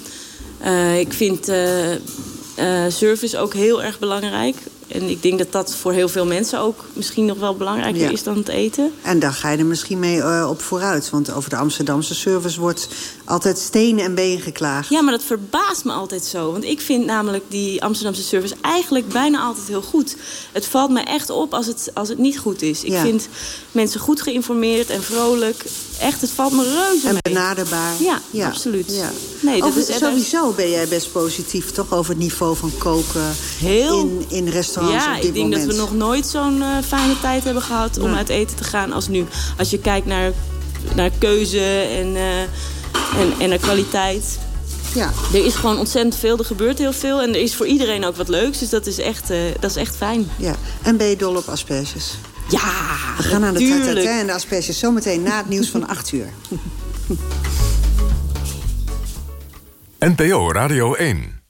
Eh, ik vind... eh, service ook heel erg belangrijk. En ik denk dat dat voor heel veel mensen ook misschien nog wel belangrijker Ja. is dan het eten. En daar ga je er misschien mee eh, op vooruit. Want over de Amsterdamse service wordt altijd stenen en been geklaagd. Ja, maar dat verbaast me altijd zo. Want ik vind namelijk die Amsterdamse service eigenlijk bijna altijd heel goed. Het valt me echt op als het, als het niet goed is. Ik Ja. vind mensen goed geïnformeerd en vrolijk. Echt, het valt me reuze En mee. benaderbaar. Ja, absoluut. Ja. Nee, dat Over- is echt- sowieso ben jij best positief, toch? Over het niveau van koken Heel. in, in restaurants Ja, op dit ik denk moment. dat we nog nooit zo'n eh, fijne tijd hebben gehad om uit eten te gaan als nu. Als je kijkt naar, naar keuze en, eh, en, en naar kwaliteit. Ja. Er is gewoon ontzettend veel, er gebeurt heel veel. En er is voor iedereen ook wat leuks, dus dat is echt, eh, dat is echt fijn. Ja. En ben je dol op asperges? Ja, We gaan naar de natuurlijk. tatatin en de asperges zometeen na het nieuws van 8 uur. NPO Radio 1.